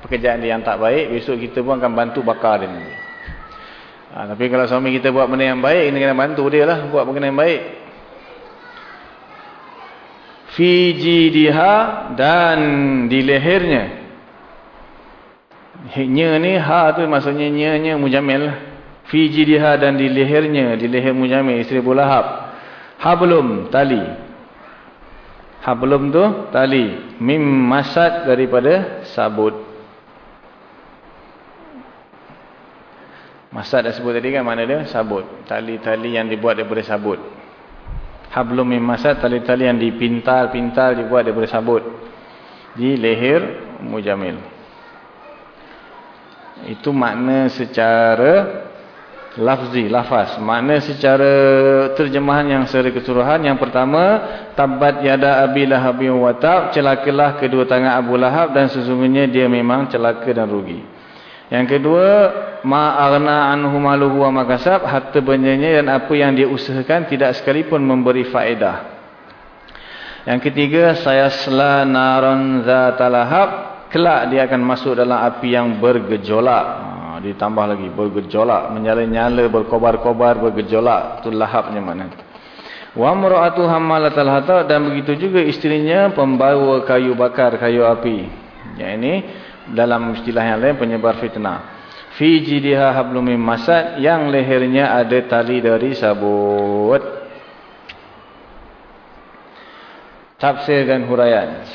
pekerjaan dia yang tak baik. Besok kita pun akan bantu bakar dia. Ha, tapi kalau suami kita buat benda yang baik, kita kena bantu dia lah buat benda yang baik. Fi jidiha dan di lehernya. Nya ni ha tu maksudnya nya nya mujamil. Fi jidiha dan di lehernya, di leher mujamil isteri Abu Lahab. Hablum tali. Hablum tu tali. Mim masad daripada sabut. Masad dah sebut tadi kan mana dia? Sabut. Tali-tali yang dibuat daripada sabut. Hablum min masad, tali-tali yang dipintal-pintal dibuat daripada sabut. Di leher mujamil. Itu makna secara lafzi, lafaz. Makna secara terjemahan yang secara keseluruhan. Yang pertama, tabat yada abi lahabi wa ta'ab. Celakalah kedua tangan Abu Lahab dan sesungguhnya dia memang celaka dan rugi. Yang kedua, ma'arna anhu maluhu wa makasab, harta bendanya dan apa yang dia usahakan tidak sekalipun memberi faedah. Yang ketiga, saya sela naron zatalahab, kelak dia akan masuk dalam api yang bergejolak. Ha, ditambah lagi, bergejolak, menyala-nyala, berkobar-kobar, bergejolak. Itu lahabnya mana. Wa mura'atu hammalatal hatta dan begitu juga isterinya pembawa kayu bakar, kayu api. Yang ini dalam istilah yang lain penyebar fitnah. Fi jidiha hablum masad yang lehernya ada tali dari sabut. Tafsir dan huraian.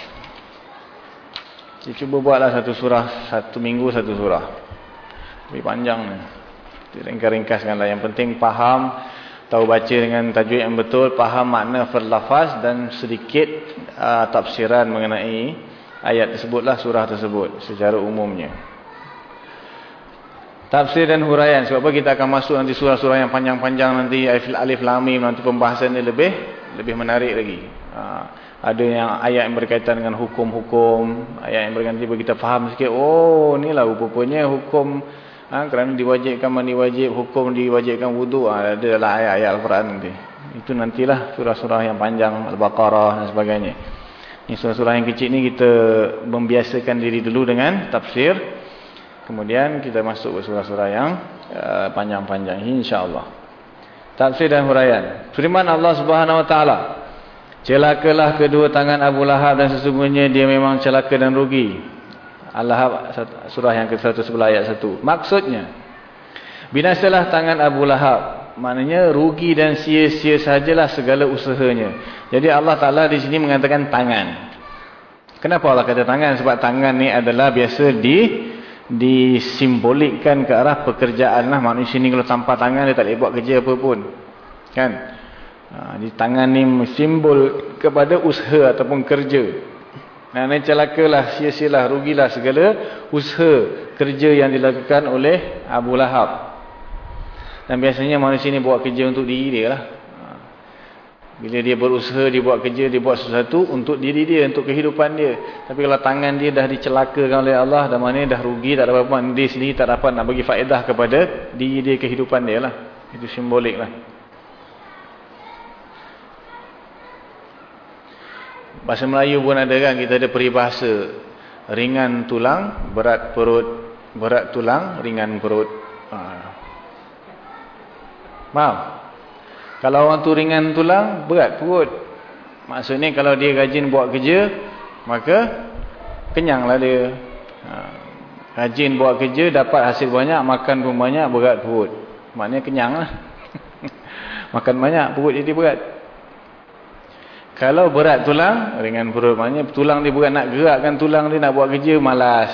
Saya cuba buatlah satu surah, satu minggu satu surah. Lebih panjang ni. Ringkas-ringkaskanlah. Yang penting faham, tahu baca dengan tajwid yang betul, faham makna lafaz dan sedikit uh, tafsiran mengenai ayat tersebutlah surah tersebut secara umumnya. Tafsir dan huraian. Sebab apa kita akan masuk nanti surah-surah yang panjang-panjang nanti alif, alif lam mim nanti pembahasan ini lebih lebih menarik lagi. Ha, ada yang ayat yang berkaitan dengan hukum-hukum, ayat yang berkaitan nanti kita faham sikit. Oh, inilah rupanya hukum ha, kerana diwajibkan mandi wajib, hukum diwajibkan wudu. Ha, ada ayat-ayat Al-Quran nanti. Itu nantilah surah-surah yang panjang Al-Baqarah dan sebagainya. Ini surah-surah yang kecil ni kita membiasakan diri dulu dengan tafsir. Kemudian kita masuk ke surah-surah yang uh, panjang-panjang insya-Allah. Tafsir dan huraian. Firman Allah Subhanahu wa taala. Celakalah kedua tangan Abu Lahab dan sesungguhnya dia memang celaka dan rugi. Al-Lahab surah yang ke-111 ayat 1. Maksudnya binasalah tangan Abu Lahab maknanya rugi dan sia-sia sajalah segala usahanya. Jadi Allah Taala di sini mengatakan tangan. Kenapa Allah kata tangan? Sebab tangan ni adalah biasa di disimbolikkan ke arah pekerjaan lah. Manusia ni kalau tanpa tangan dia tak boleh buat kerja apa pun. Kan? Ha, di tangan ni simbol kepada usaha ataupun kerja. Nah, ni celakalah, sia-sialah, rugilah segala usaha kerja yang dilakukan oleh Abu Lahab. Dan biasanya manusia ni buat kerja untuk diri dia lah. Ha. Bila dia berusaha, dia buat kerja, dia buat sesuatu untuk diri dia, untuk kehidupan dia. Tapi kalau tangan dia dah dicelakakan oleh Allah, dan mana dah rugi, tak dapat apa dia sendiri tak dapat nak bagi faedah kepada diri dia, kehidupan dia lah. Itu simbolik lah. Bahasa Melayu pun ada kan, kita ada peribahasa. Ringan tulang, berat perut. Berat tulang, ringan perut. Haa. Faham? Kalau orang tu ringan tulang, berat perut. Maksudnya kalau dia rajin buat kerja, maka kenyanglah dia. Ha. Rajin buat kerja, dapat hasil banyak, makan pun banyak, berat perut. Maknanya kenyanglah. (laughs) makan banyak, perut jadi berat. Kalau berat tulang, ringan perut. Maknanya tulang dia berat, nak gerakkan tulang dia, nak buat kerja, malas.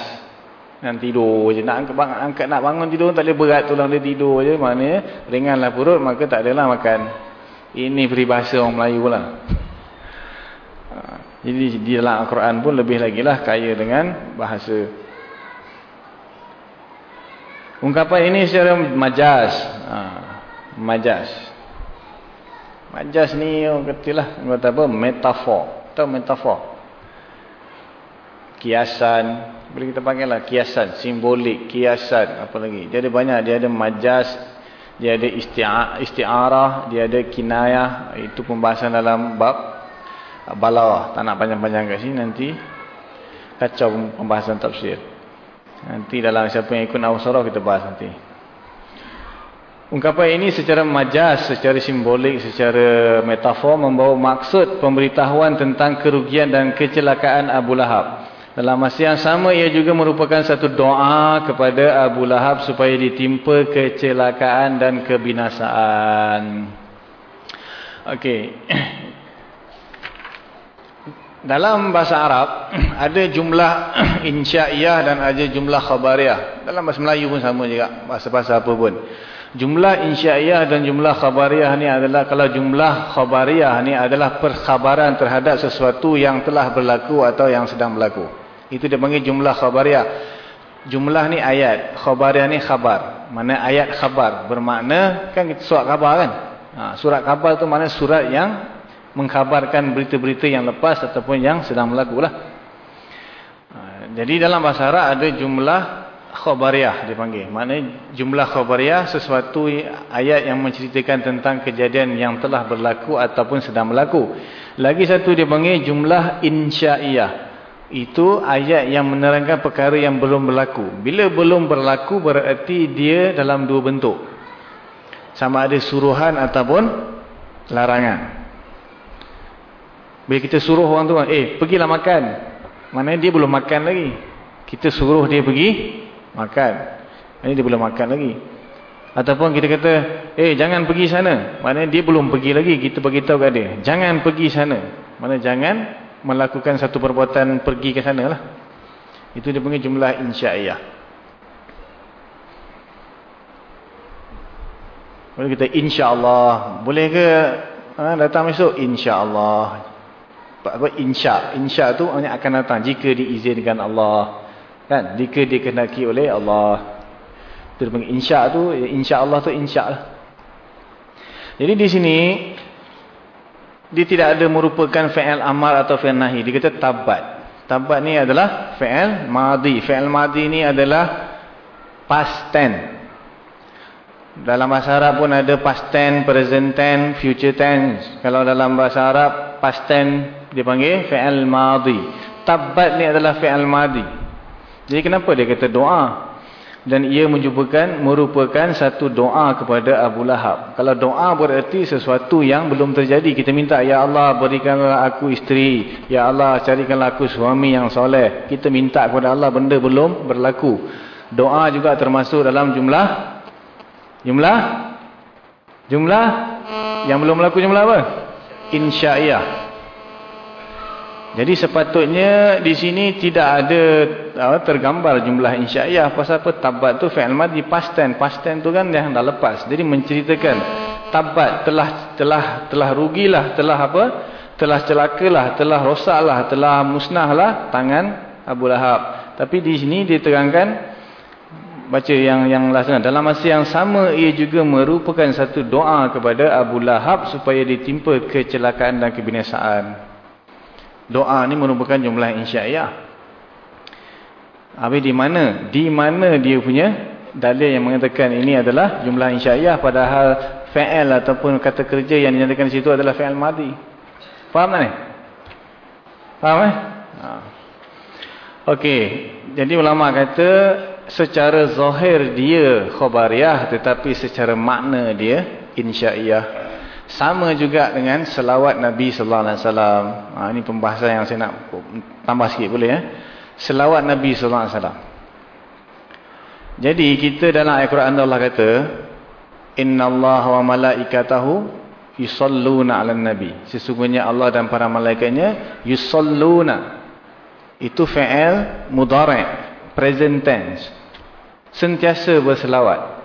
Dan tidur je. Nak angkat, angkat nak bangun tidur tak boleh berat tulang dia tidur je. Maknanya ringanlah perut maka tak adalah makan. Ini peribahasa orang Melayu lah. Ha, jadi di dalam Al-Quran pun lebih lagi lah kaya dengan bahasa. Ungkapan ini secara majas. Ha, majas. Majas ni orang katalah. Kata apa? Metafor. Tahu metafor? Kiasan boleh kita panggil lah kiasan, simbolik, kiasan, apa lagi. Dia ada banyak, dia ada majas, dia ada isti'arah, dia ada kinayah. Itu pembahasan dalam bab balawah. Tak nak panjang-panjang kat sini nanti kacau pembahasan tafsir. Nanti dalam siapa yang ikut Awsarah kita bahas nanti. Ungkapan ini secara majas, secara simbolik, secara metafor membawa maksud pemberitahuan tentang kerugian dan kecelakaan Abu Lahab. Dalam masa yang sama ia juga merupakan satu doa kepada Abu Lahab supaya ditimpa kecelakaan dan kebinasaan. Okey. (clears throat) Dalam bahasa Arab (clears throat) ada jumlah (clears throat) insyaiyah dan ada jumlah khabariyah. Dalam bahasa Melayu pun sama juga, bahasa-bahasa apa pun. Jumlah insyaiyah dan jumlah khabariyah ni adalah kalau jumlah khabariyah ni adalah perkhabaran terhadap sesuatu yang telah berlaku atau yang sedang berlaku. Itu dia panggil jumlah khabariyah. Jumlah ni ayat, khabariyah ni khabar. Mana ayat khabar bermakna kan surat khabar kan? Ha, surat khabar tu mana surat yang mengkhabarkan berita-berita yang lepas ataupun yang sedang berlaku lah. Ha, jadi dalam bahasa Arab ada jumlah khabariyah dipanggil. Maknanya jumlah khabariyah sesuatu ayat yang menceritakan tentang kejadian yang telah berlaku ataupun sedang berlaku. Lagi satu dia panggil jumlah insya'iyah. Itu ayat yang menerangkan perkara yang belum berlaku. Bila belum berlaku berarti dia dalam dua bentuk. Sama ada suruhan ataupun larangan. Bila kita suruh orang tu, eh pergilah makan. Mana dia belum makan lagi. Kita suruh dia pergi makan. Ini dia belum makan lagi. Ataupun kita kata, eh jangan pergi sana. Mana dia belum pergi lagi. Kita beritahu kepada dia. Jangan pergi sana. Mana jangan melakukan satu perbuatan pergi ke sana lah. Itu dia panggil jumlah insya'iyah. Boleh kita insyaAllah. Boleh ke ha, datang besok? InsyaAllah. Apa insya? Insya tu hanya akan datang jika diizinkan Allah. Kan? Jika dikenaki oleh Allah. Panggil insya tu. Ya, insya Allah tu insya lah. Jadi di sini dia tidak ada merupakan fi'il amar atau fi'il nahi. Dia kata tabat. Tabat ni adalah fi'il madi. Fi'il madi ni adalah past tense. Dalam bahasa Arab pun ada past tense, present tense, future tense. Kalau dalam bahasa Arab past tense dia panggil fi'il madi. Tabat ni adalah fi'il madi. Jadi kenapa dia kata doa? dan ia menyebutkan merupakan satu doa kepada Abu Lahab. Kalau doa berarti sesuatu yang belum terjadi. Kita minta, Ya Allah berikanlah aku isteri. Ya Allah carikanlah aku suami yang soleh. Kita minta kepada Allah benda belum berlaku. Doa juga termasuk dalam jumlah. Jumlah? Jumlah? Yang belum berlaku jumlah apa? Insya'iyah. Jadi sepatutnya di sini tidak ada uh, tergambar jumlah insya'iyah. Pasal apa? Tabat tu fi'al madi past tense. Past tense tu kan yang dah lepas. Jadi menceritakan tabat telah telah telah rugilah, telah apa? Telah celakalah, telah rosaklah, telah musnahlah tangan Abu Lahab. Tapi di sini diterangkan baca yang yang last dalam masa yang sama ia juga merupakan satu doa kepada Abu Lahab supaya ditimpa kecelakaan dan kebinasaan. Doa ni merupakan jumlah insya'iyah. Habis di mana? Di mana dia punya dalil yang mengatakan ini adalah jumlah insya'iyah padahal fa'al ataupun kata kerja yang dinyatakan di situ adalah fa'al madi. Faham tak ni? Faham eh? Ha. Okey. Jadi ulama kata secara zahir dia khabariyah tetapi secara makna dia insya'iyah. Sama juga dengan selawat Nabi sallallahu alaihi wasallam. Ha ini pembahasan yang saya nak tambah sikit boleh ya. Selawat Nabi sallallahu alaihi wasallam. Jadi kita dalam Al-Quran Allah kata innallaha wa malaikatahu yusalluna 'alan nabi. Sesungguhnya Allah dan para malaikatnya yusalluna. Itu fi'il mudhari' present tense. Sentiasa berselawat.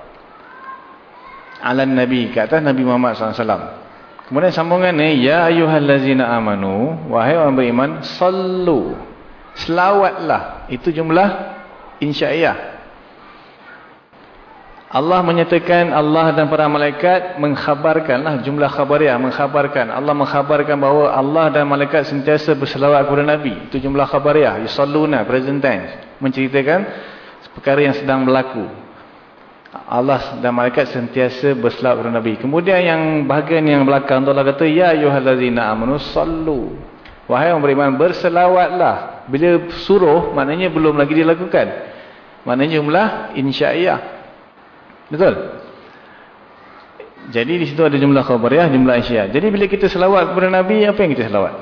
Ala Nabi ke atas Nabi Muhammad SAW. Kemudian sambungan ni ya ayyuhallazina amanu wahai orang beriman sallu selawatlah. Itu jumlah insya'iyah. Allah menyatakan Allah dan para malaikat mengkhabarkanlah jumlah khabariah mengkhabarkan. Allah mengkhabarkan bahawa Allah dan malaikat sentiasa berselawat kepada Nabi. Itu jumlah khabariah yusalluna present tense. Menceritakan perkara yang sedang berlaku Allah dan malaikat sentiasa berselawat kepada Nabi. Kemudian yang bahagian yang belakang tu Allah kata ya ayyuhallazina amanu sallu. Wahai orang beriman berselawatlah. Bila suruh maknanya belum lagi dilakukan. Maknanya jumlah insya'iyah. Betul? Jadi di situ ada jumlah khabariyah, jumlah insyaiyah. Jadi bila kita selawat kepada Nabi, apa yang kita selawat?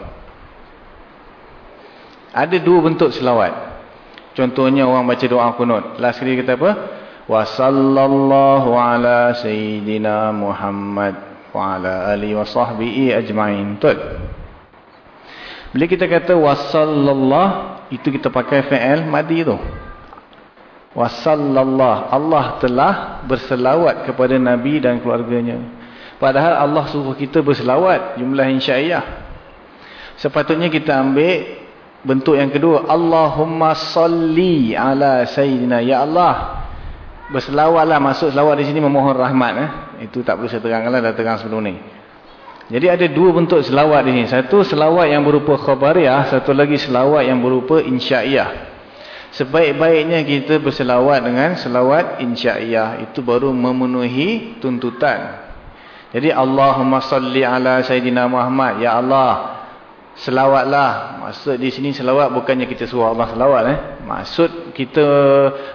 Ada dua bentuk selawat. Contohnya orang baca doa kunut. Last kali kita apa? Wa sallallahu ala sayyidina Muhammad wa ala ali wa sahbihi ajma'in. Betul? Bila kita kata wa sallallahu, itu kita pakai fi'il madi tu. Wasallallahu Allah telah berselawat kepada Nabi dan keluarganya. Padahal Allah suruh kita berselawat jumlah insyaiyah. Sepatutnya kita ambil bentuk yang kedua. Allahumma salli ala sayyidina. Ya Allah. Berselawatlah masuk selawat di sini memohon rahmat. Eh? Itu tak perlu saya terangkan lah. Dah terang sebelum ni. Jadi ada dua bentuk selawat di sini. Satu selawat yang berupa khabariyah. Satu lagi selawat yang berupa insyaiyah. Sebaik-baiknya kita berselawat dengan selawat insyaiyah. Itu baru memenuhi tuntutan. Jadi Allahumma salli ala Sayyidina Muhammad. Ya Allah, selawatlah. Maksud di sini selawat bukannya kita suruh Allah selawat. Eh? Maksud kita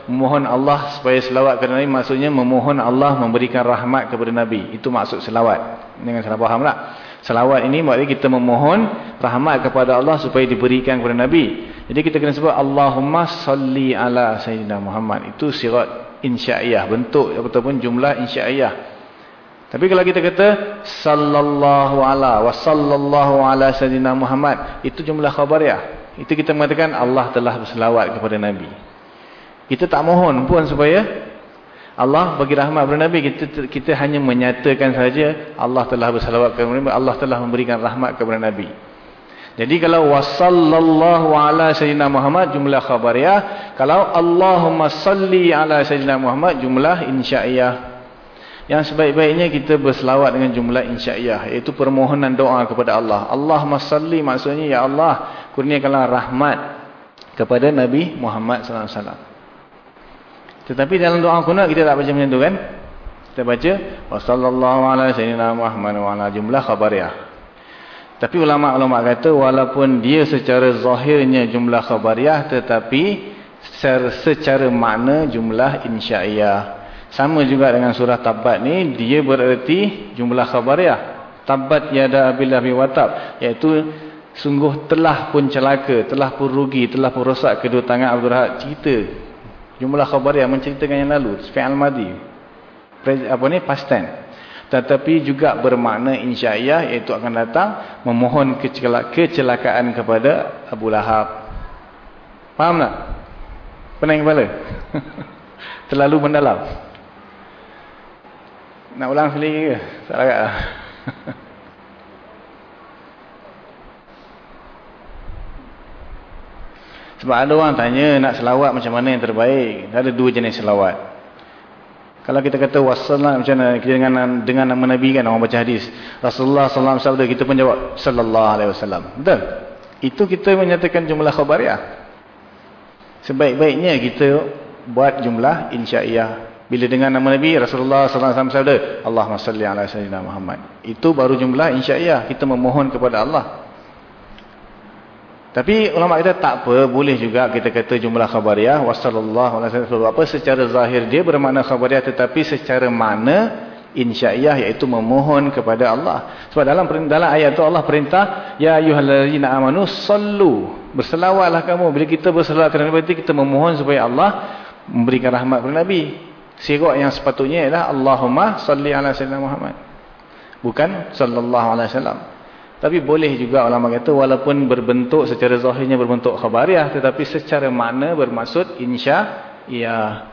memohon Allah supaya selawat kepada Nabi. Maksudnya memohon Allah memberikan rahmat kepada Nabi. Itu maksud selawat. Jangan salah faham tak? Selawat ini maknanya kita memohon rahmat kepada Allah supaya diberikan kepada Nabi. Jadi kita kena sebut Allahumma salli ala Sayyidina Muhammad. Itu sirat insyaiyah. Bentuk ataupun jumlah insyaiyah. Tapi kalau kita kata sallallahu ala wa sallallahu ala Sayyidina Muhammad. Itu jumlah khabariyah. Itu kita mengatakan Allah telah berselawat kepada Nabi. Kita tak mohon pun supaya Allah bagi rahmat kepada Nabi kita kita hanya menyatakan saja Allah telah bersalawat kepada Nabi Allah telah memberikan rahmat kepada Nabi. Jadi kalau wasallallahu ala sayyidina Muhammad jumlah khabariyah, kalau Allahumma salli ala sayyidina Muhammad jumlah insyaiyah. Yang sebaik-baiknya kita berselawat dengan jumlah insyaiyah iaitu permohonan doa kepada Allah. Allahumma salli maksudnya ya Allah kurniakanlah rahmat kepada Nabi Muhammad wasallam. Tetapi dalam doa kunut kita tak baca macam tu kan? Kita baca wasallallahu ala sayyidina Muhammad wa ala jumlah khabariyah. Tapi ulama-ulama kata walaupun dia secara zahirnya jumlah khabariyah tetapi secara, secara makna jumlah insyaiyah. Sama juga dengan surah Tabat ni dia bererti jumlah khabariyah. Tabat yada abillah biwatab iaitu sungguh telah pun celaka, telah pun rugi, telah pun rosak kedua tangan Abdul Rahad cerita Jumlah khabariyah menceritakan yang lalu. Fi'al madi. Apa ni? Past tense. Tetapi juga bermakna insyaiyah iaitu akan datang memohon kecelakaan kepada Abu Lahab. Faham tak? Pening kepala? (laughs) Terlalu mendalam. Nak ulang sekali ke? Tak larat lah. (laughs) Sebab ada orang tanya nak selawat macam mana yang terbaik. Ada dua jenis selawat. Kalau kita kata wassalam macam mana kita dengan dengan nama Nabi kan orang baca hadis. Rasulullah alaihi wasallam kita pun jawab sallallahu alaihi wasallam. Betul? Itu kita menyatakan jumlah khabariyah. Sebaik-baiknya kita buat jumlah insyaiyah. Bila dengan nama Nabi Rasulullah sallallahu alaihi wasallam Allahumma salli ala sayyidina Muhammad. Itu baru jumlah insyaiyah. Kita memohon kepada Allah. Tapi ulama kita tak apa, boleh juga kita kata jumlah khabariyah wasallallahu alaihi wasallam apa secara zahir dia bermakna khabariyah tetapi secara mana insya'iyah iaitu memohon kepada Allah. Sebab dalam dalam ayat tu Allah perintah ya ayyuhallazina amanu sallu. Berselawatlah kamu. Bila kita berselawat kepada Nabi kita memohon supaya Allah memberikan rahmat kepada Nabi. Sirat yang sepatutnya ialah Allahumma salli ala sayyidina Muhammad. Bukan sallallahu alaihi wasallam. Tapi boleh juga ulama kata walaupun berbentuk secara zahirnya berbentuk khabariah tetapi secara makna bermaksud insya ya.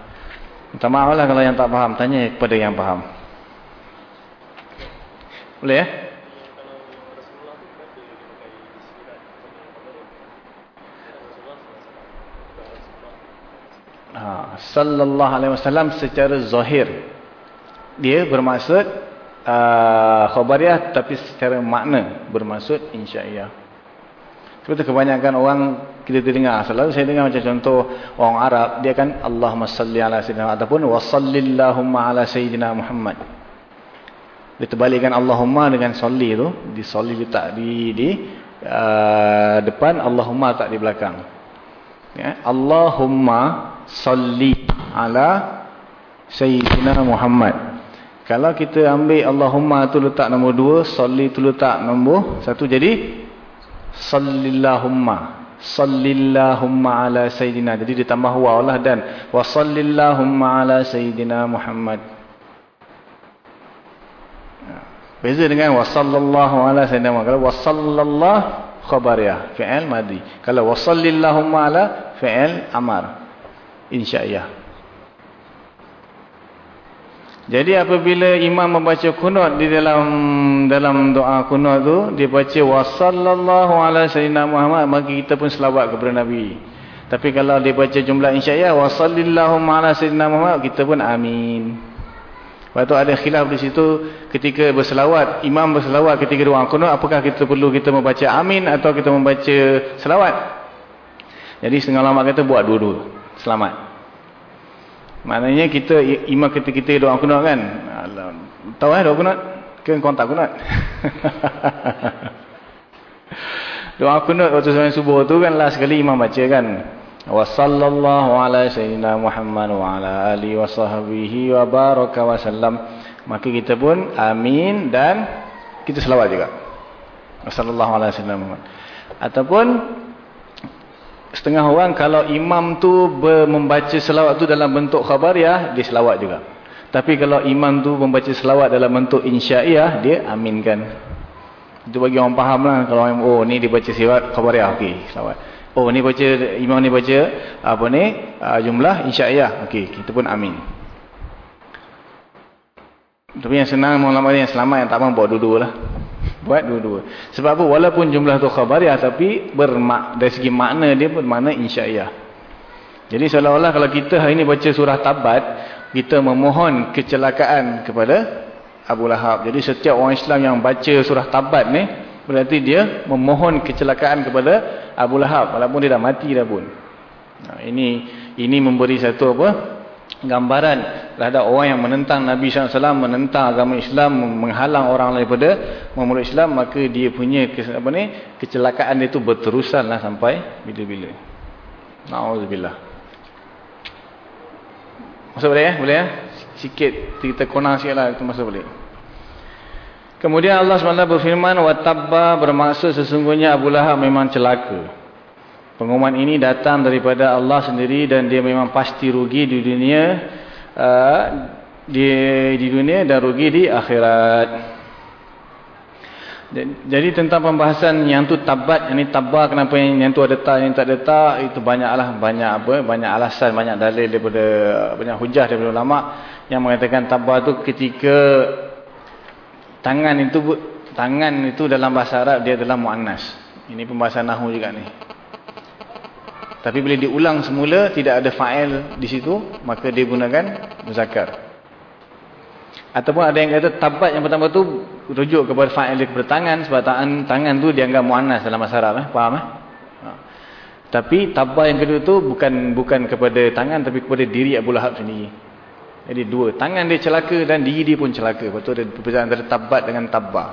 Minta maaf lah kalau yang tak faham tanya kepada yang faham. Boleh ya? Ha, sallallahu alaihi wasallam secara zahir dia bermaksud uh, khabariyah tapi secara makna bermaksud insya'iyah. Seperti kebanyakan orang kita dengar, selalu saya dengar macam contoh orang Arab, dia kan Allahumma salli ala sayyidina ataupun wa sallillahumma ala sayyidina Muhammad. Dia terbalikkan Allahumma dengan salli tu, di salli letak di di uh, depan, Allahumma tak di belakang. Ya, Allahumma salli ala sayyidina Muhammad. Kalau kita ambil Allahumma tu letak nombor dua, salli tu letak nombor satu, jadi sallillahumma. Sallillahumma ala sayyidina. Jadi dia tambah waw lah dan wa sallillahumma ala sayyidina Muhammad. Beza dengan wa sallallahu ala sayyidina Muhammad. Kalau wa sallallahu khabariyah, fi'il madhi. Kalau wa sallillahumma ala fi'il amar. Insya'iyah. Jadi apabila imam membaca kunut di dalam dalam doa kunut tu dia baca wasallallahu ala sayyidina Muhammad maka kita pun selawat kepada Nabi. Tapi kalau dia baca jumlah insyaallah wasallallahu ala sayyidina Muhammad kita pun amin. Lepas tu ada khilaf di situ ketika berselawat, imam berselawat ketika doa kunut apakah kita perlu kita membaca amin atau kita membaca selawat? Jadi setengah ulama kata buat dua-dua. Selamat. Maknanya kita imam kita kita doa kunut kan. Alah, tahu eh doa kunut? Ke kau tak kunut? (laughs) doa kunut waktu sembahyang subuh tu kan last sekali imam baca kan. Wa sallallahu ala sayyidina Muhammad wa ala alihi wa sahbihi wa baraka wa sallam. Maka kita pun amin dan kita selawat juga. Wa sallallahu ala sayyidina Muhammad. Ataupun setengah orang kalau imam tu membaca selawat tu dalam bentuk khabariah dia selawat juga. Tapi kalau imam tu membaca selawat dalam bentuk insya'iyah dia aminkan. Itu bagi orang faham lah. Kalau oh ni dia baca selawat khabariah ok selawat. Oh ni baca imam ni baca apa ni uh, jumlah insya'iyah ok kita pun amin. Tapi yang senang ulama yang selamat yang tak mampu dua-dua lah buat dua-dua. Sebab apa? Walaupun jumlah tu khabariah tapi bermak dari segi makna dia bermakna insya'iyah. Jadi seolah-olah kalau kita hari ini baca surah Tabat, kita memohon kecelakaan kepada Abu Lahab. Jadi setiap orang Islam yang baca surah Tabat ni berarti dia memohon kecelakaan kepada Abu Lahab walaupun dia dah mati dah pun. Nah, ini ini memberi satu apa? gambaran terhadap orang yang menentang Nabi SAW, menentang agama Islam, menghalang orang lain daripada memeluk Islam, maka dia punya apa ni, kecelakaan dia itu berterusan lah sampai bila-bila. Na'udzubillah. Masuk eh? boleh ya? Boleh ya? Sikit, kita konang sikit lah, masuk boleh. Kemudian Allah SWT berfirman, Watabba bermaksud sesungguhnya Abu Lahab memang celaka. Pengumuman ini datang daripada Allah sendiri dan dia memang pasti rugi di dunia uh, di, di dunia dan rugi di akhirat. Jadi tentang pembahasan yang tu tabat, yang ni tabar kenapa yang, yang tu ada tak, yang tak ada tak, itu banyaklah, banyak apa, banyak alasan, banyak dalil daripada, banyak hujah daripada ulama yang mengatakan tabar tu ketika tangan itu, tangan itu dalam bahasa Arab dia adalah mu'annas. Ini pembahasan nahu juga ni. Tapi bila diulang semula tidak ada fa'il di situ, maka dia gunakan muzakkar. Ataupun ada yang kata tabat yang pertama tu rujuk kepada fa'il dia kepada tangan sebab tangan tangan tu dianggap muannas dalam bahasa Arab eh? Faham eh? Ha. Tapi tabat yang kedua tu bukan bukan kepada tangan tapi kepada diri Abu Lahab sendiri. Jadi dua, tangan dia celaka dan diri dia pun celaka. Tu ada perbezaan antara tabat dengan tabah.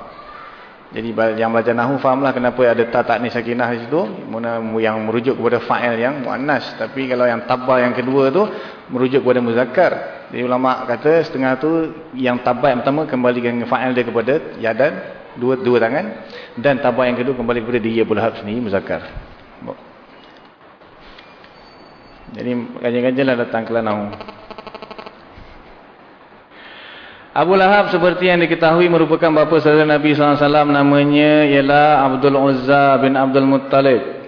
Jadi yang belajar nahu fahamlah kenapa ada ta tak ni sakinah di situ yang merujuk kepada fa'il yang muannas tapi kalau yang tabah yang kedua tu merujuk kepada muzakkar. Jadi ulama kata setengah tu yang tabah yang pertama kembalikan fa'il dia kepada yadan dua dua tangan dan tabah yang kedua kembali kepada dia Abu Lahab sendiri muzakkar. Jadi kajian-kajianlah datang ke nahu. Abu Lahab seperti yang diketahui merupakan bapa saudara Nabi SAW namanya ialah Abdul Uzza bin Abdul Muttalib.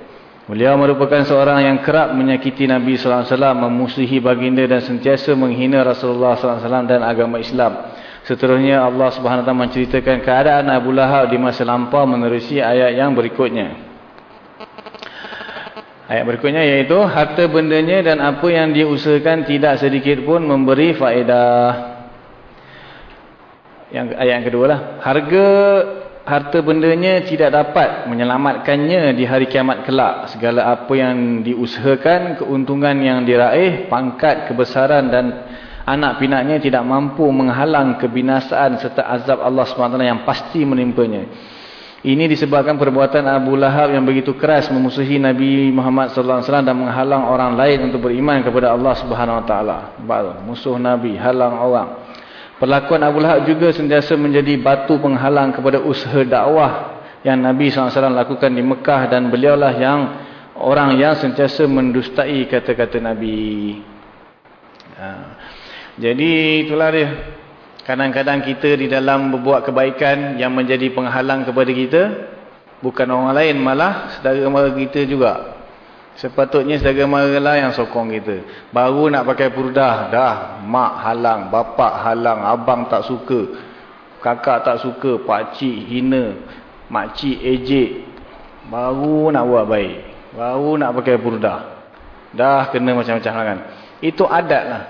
Beliau merupakan seorang yang kerap menyakiti Nabi SAW, memusuhi baginda dan sentiasa menghina Rasulullah SAW dan agama Islam. Seterusnya Allah SWT menceritakan keadaan Abu Lahab di masa lampau menerusi ayat yang berikutnya. Ayat berikutnya iaitu harta bendanya dan apa yang dia usahakan tidak sedikit pun memberi faedah. Yang ayat yang kedua lah. Harga harta bendanya tidak dapat menyelamatkannya di hari kiamat kelak. Segala apa yang diusahakan, keuntungan yang diraih, pangkat, kebesaran dan anak pinaknya tidak mampu menghalang kebinasaan serta azab Allah SWT yang pasti menimpanya. Ini disebabkan perbuatan Abu Lahab yang begitu keras memusuhi Nabi Muhammad SAW dan menghalang orang lain untuk beriman kepada Allah Subhanahu Wa Taala. Musuh Nabi, halang orang. Perlakuan Abu Lahab juga sentiasa menjadi batu penghalang kepada usaha dakwah yang Nabi SAW lakukan di Mekah dan beliaulah yang orang yang sentiasa mendustai kata-kata Nabi. Ha. Jadi itulah dia. Kadang-kadang kita di dalam berbuat kebaikan yang menjadi penghalang kepada kita bukan orang lain malah saudara mara kita juga. Sepatutnya saudara mara lah yang sokong kita. Baru nak pakai purdah, dah mak halang, bapak halang, abang tak suka, kakak tak suka, pak cik hina, mak cik ejek. Baru nak buat baik. Baru nak pakai purdah. Dah kena macam-macam halangan. Itu adat lah.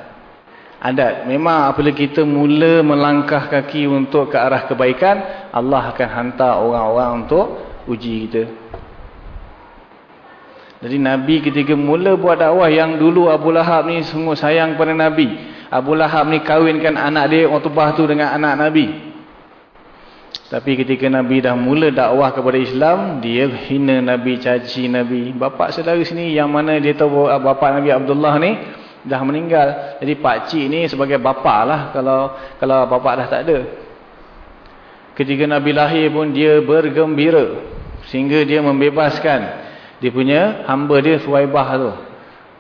Adat. Memang apabila kita mula melangkah kaki untuk ke arah kebaikan, Allah akan hantar orang-orang untuk uji kita. Jadi Nabi ketika mula buat dakwah yang dulu Abu Lahab ni sungguh sayang pada Nabi. Abu Lahab ni kahwinkan anak dia Utbah tu dengan anak Nabi. Tapi ketika Nabi dah mula dakwah kepada Islam, dia hina Nabi, caci Nabi. Bapak saudara sini yang mana dia tahu bapak Nabi Abdullah ni dah meninggal. Jadi pak cik ni sebagai bapak lah kalau kalau bapak dah tak ada. Ketika Nabi lahir pun dia bergembira sehingga dia membebaskan dia punya hamba dia Suwaibah tu.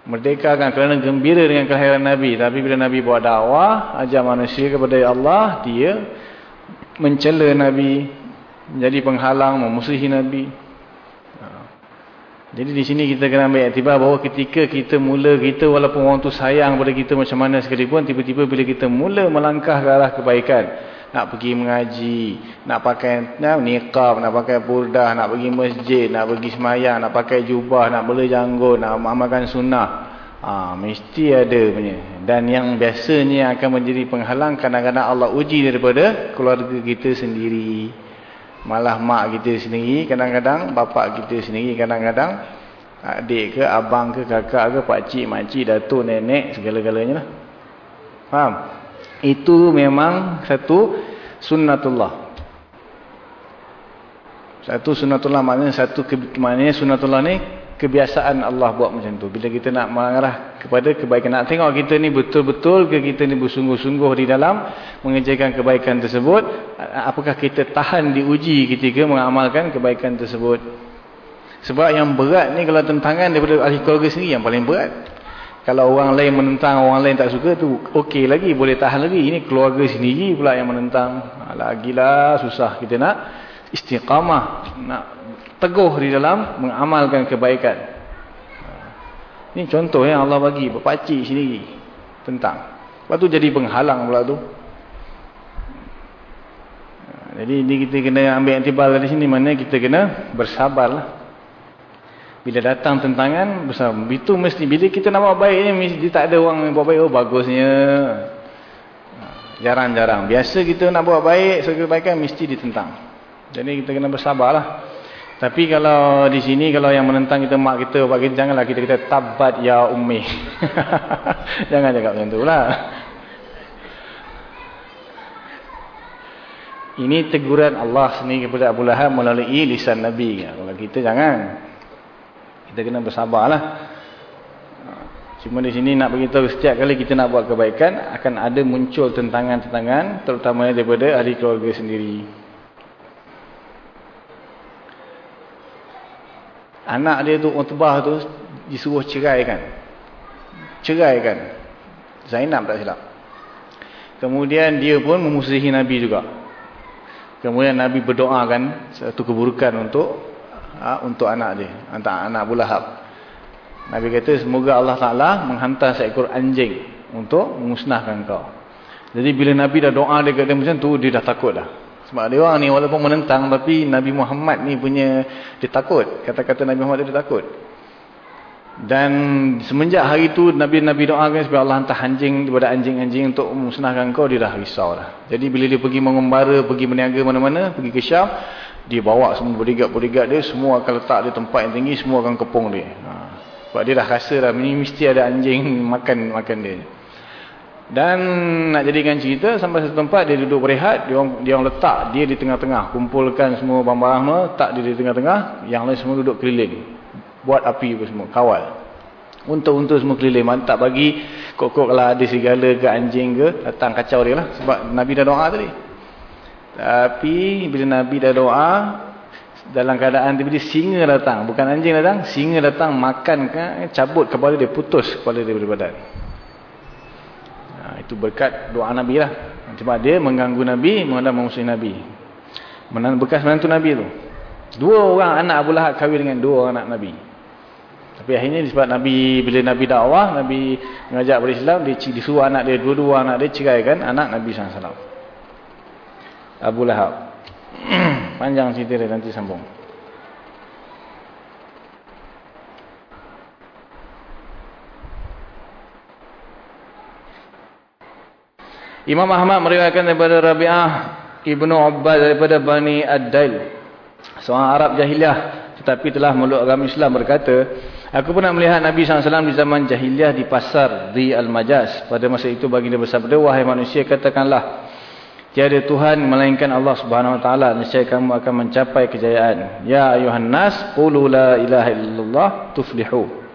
Merdekakan kerana gembira dengan kelahiran Nabi. Tapi bila Nabi buat dakwah, ajar manusia kepada Allah, dia mencela Nabi, menjadi penghalang, memusuhi Nabi. Ha. Jadi di sini kita kena ambil iktibar bahawa ketika kita mula kita walaupun orang tu sayang pada kita macam mana sekalipun tiba-tiba bila kita mula melangkah ke arah kebaikan nak pergi mengaji, nak pakai nak niqab, nak pakai burdah, nak pergi masjid, nak pergi semayang, nak pakai jubah, nak bela janggut, nak amalkan sunnah. Ha, mesti ada punya. Dan yang biasanya akan menjadi penghalang kadang-kadang Allah uji daripada keluarga kita sendiri. Malah mak kita sendiri, kadang-kadang bapak kita sendiri, kadang-kadang adik ke, abang ke, kakak ke, pakcik, makcik, datuk, nenek, segala-galanya lah. Faham? Itu memang satu sunnatullah. Satu sunnatullah maknanya satu maknanya sunnatullah ni kebiasaan Allah buat macam tu. Bila kita nak mengarah kepada kebaikan, nak tengok kita ni betul-betul ke kita ni bersungguh-sungguh di dalam mengerjakan kebaikan tersebut, apakah kita tahan diuji ketika mengamalkan kebaikan tersebut. Sebab yang berat ni kalau tentangan daripada ahli keluarga sendiri yang paling berat. Kalau orang lain menentang, orang lain tak suka tu okey lagi, boleh tahan lagi. Ini keluarga sendiri pula yang menentang. Ha, lagilah susah kita nak istiqamah, nak teguh di dalam mengamalkan kebaikan. Ha, ini contoh yang Allah bagi, berpacik sendiri tentang. Lepas tu jadi penghalang pula tu. Ha, jadi ini kita kena ambil antibal dari sini, mana kita kena bersabarlah. Bila datang tentangan, besar. Itu mesti, bila kita buat baik ni, mesti tak ada orang buat baik. Oh, bagusnya. Jarang-jarang. Biasa kita nak buat baik, sebagai kebaikan, mesti ditentang. Jadi kita kena bersabarlah. Tapi kalau di sini, kalau yang menentang kita, mak kita, bapak kita, janganlah kita kata, tabat ya ummi. (laughs) Jangan cakap macam tu lah. Ini teguran Allah sendiri kepada Abu Lahab melalui lisan Nabi. Kalau kita jangan. Kita kena bersabarlah. Cuma di sini nak beritahu setiap kali kita nak buat kebaikan akan ada muncul tentangan-tentangan terutamanya daripada ahli keluarga sendiri. Anak dia tu Utbah tu disuruh ceraikan. Ceraikan. Zainab tak silap. Kemudian dia pun memusuhi Nabi juga. Kemudian Nabi berdoakan satu keburukan untuk ha, untuk anak dia. Untuk anak Abu Lahab. Nabi kata semoga Allah Ta'ala menghantar seekor anjing untuk memusnahkan kau. Jadi bila Nabi dah doa dia kata macam tu dia dah takut dah. Sebab dia orang ni walaupun menentang tapi Nabi Muhammad ni punya dia takut. Kata-kata Nabi Muhammad dia takut. Dan semenjak hari itu Nabi-Nabi doakan supaya Allah hantar anjing kepada anjing-anjing untuk memusnahkan kau dia dah risau dah. Jadi bila dia pergi mengembara pergi meniaga mana-mana pergi ke Syam dia bawa semua bodyguard-bodyguard dia semua akan letak di tempat yang tinggi semua akan kepung dia ha. sebab dia dah rasa dah ini mesti ada anjing (laughs) makan makan dia dan nak jadikan cerita sampai satu tempat dia duduk berehat dia orang, dia orang letak dia di tengah-tengah kumpulkan semua barang-barang letak dia di tengah-tengah yang lain semua duduk keliling buat api apa semua kawal Unta-unta semua keliling. Tak bagi kokok lah ada segala ke anjing ke. Datang kacau dia lah. Sebab Nabi dah doa tadi. Tapi bila Nabi dah doa. Dalam keadaan tiba-tiba singa datang. Bukan anjing datang. Singa datang makan ke, cabut kepala dia. Putus kepala dia dari badan. Ha, itu berkat doa Nabi lah. Sebab dia mengganggu Nabi. Mengadam memusuhi Nabi. Bekas menantu Nabi tu. Dua orang anak Abu Lahab kahwin dengan dua orang anak Nabi. Tapi akhirnya sebab Nabi bila Nabi dakwah, Nabi mengajak berislam, dia disuruh anak dia dua-dua anak dia ceraikan anak Nabi SAW. Abu Lahab. (clears throat) Panjang cerita dia nanti sambung. Imam Ahmad meriwayatkan daripada Rabi'ah Ibnu Abbas daripada Bani Ad-Dail seorang Arab jahiliah tetapi telah meluk agama Islam berkata aku pernah melihat Nabi SAW di zaman jahiliah di pasar di Al-Majaz pada masa itu baginda bersabda wahai manusia katakanlah tiada Tuhan melainkan Allah Subhanahu Wa Taala nescaya kamu akan mencapai kejayaan ya ayuhan nas qulu la ilaha illallah tuflihu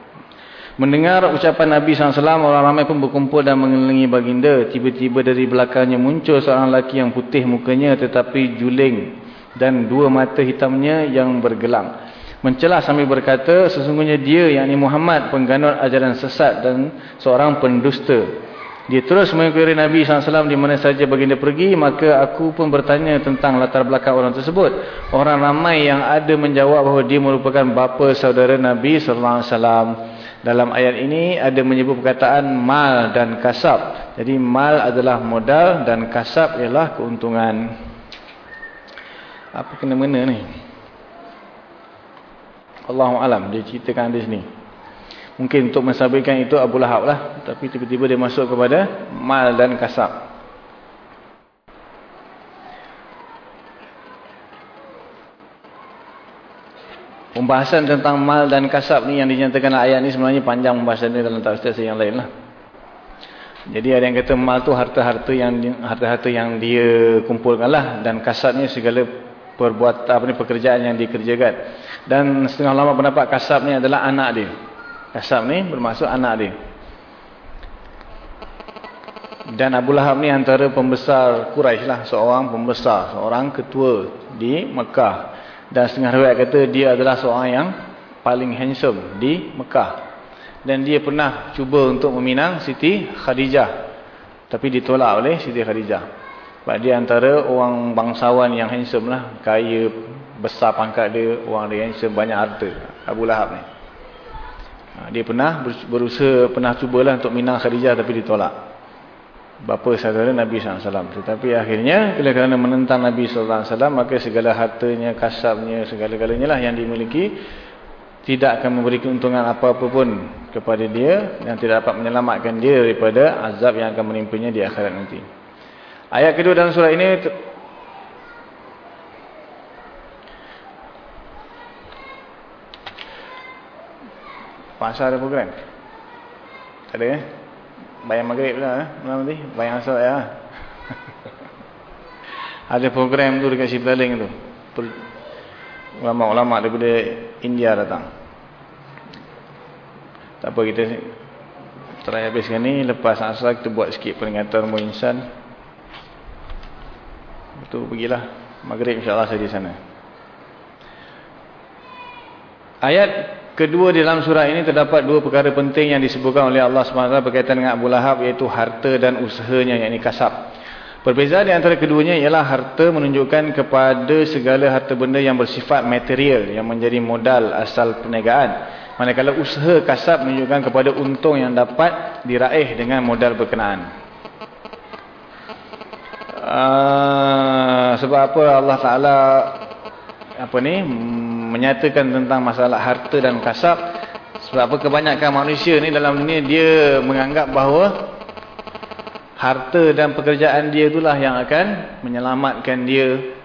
Mendengar ucapan Nabi SAW, orang ramai pun berkumpul dan mengelilingi baginda. Tiba-tiba dari belakangnya muncul seorang lelaki yang putih mukanya tetapi juling dan dua mata hitamnya yang bergelang. Mencelah sambil berkata, sesungguhnya dia yang ini Muhammad pengganut ajaran sesat dan seorang pendusta. Dia terus mengikuti Nabi SAW di mana saja baginda pergi, maka aku pun bertanya tentang latar belakang orang tersebut. Orang ramai yang ada menjawab bahawa dia merupakan bapa saudara Nabi SAW. Dalam ayat ini ada menyebut perkataan mal dan kasab. Jadi mal adalah modal dan kasab ialah keuntungan apa kena mena ni Allahu alam dia ceritakan di sini mungkin untuk mensabitkan itu Abu Lahab lah tapi tiba-tiba dia masuk kepada mal dan kasab Pembahasan tentang mal dan kasab ni yang dinyatakan ayat ni sebenarnya panjang pembahasan ni dalam tafsir yang lain lah. Jadi ada yang kata mal tu harta-harta yang harta-harta yang dia kumpulkan lah dan kasabnya segala perbuat apa ni pekerjaan yang dikerjakan. Dan setengah lama pendapat kasab ni adalah anak dia. Kasab ni bermaksud anak dia. Dan Abu Lahab ni antara pembesar Quraisy lah, seorang pembesar, seorang ketua di Mekah. Dan setengah riwayat kata dia adalah seorang yang paling handsome di Mekah. Dan dia pernah cuba untuk meminang Siti Khadijah. Tapi ditolak oleh Siti Khadijah. Sebab dia antara orang bangsawan yang handsome lah. Kaya, besar pangkat dia, orang dia handsome, banyak harta. Abu Lahab ni. Ha, dia pernah berusaha, pernah cubalah untuk minang Khadijah tapi ditolak. Bapa saudara Nabi SAW. Tetapi akhirnya, kerana menentang Nabi SAW, maka segala hartanya, kasabnya, segala-galanya lah yang dimiliki, tidak akan memberi keuntungan apa-apa pun kepada dia, yang tidak dapat menyelamatkan dia daripada azab yang akan menimpanya di akhirat nanti. Ayat kedua dalam surah ini Pasal ada program? Tak ada eh? Bayang maghrib lah eh? Malam nanti? Bayang asal ya? (laughs) ada program tu dekat Siptaling tu Ulama-ulama daripada India datang Tak apa kita Try habiskan ni Lepas asal kita buat sikit peringatan Mu insan itu pergilah maghrib insyaAllah saya di sana. Ayat kedua dalam surah ini terdapat dua perkara penting yang disebutkan oleh Allah SWT berkaitan dengan Abu Lahab iaitu harta dan usahanya yang ini kasab. Perbezaan di antara keduanya ialah harta menunjukkan kepada segala harta benda yang bersifat material yang menjadi modal asal perniagaan. Manakala usaha kasab menunjukkan kepada untung yang dapat diraih dengan modal berkenaan. Ah, sebab apa Allah Taala apa ni menyatakan tentang masalah harta dan kasab. Sebab apa? Kebanyakan manusia ni dalam dunia dia menganggap bahawa harta dan pekerjaan dia itulah yang akan menyelamatkan dia.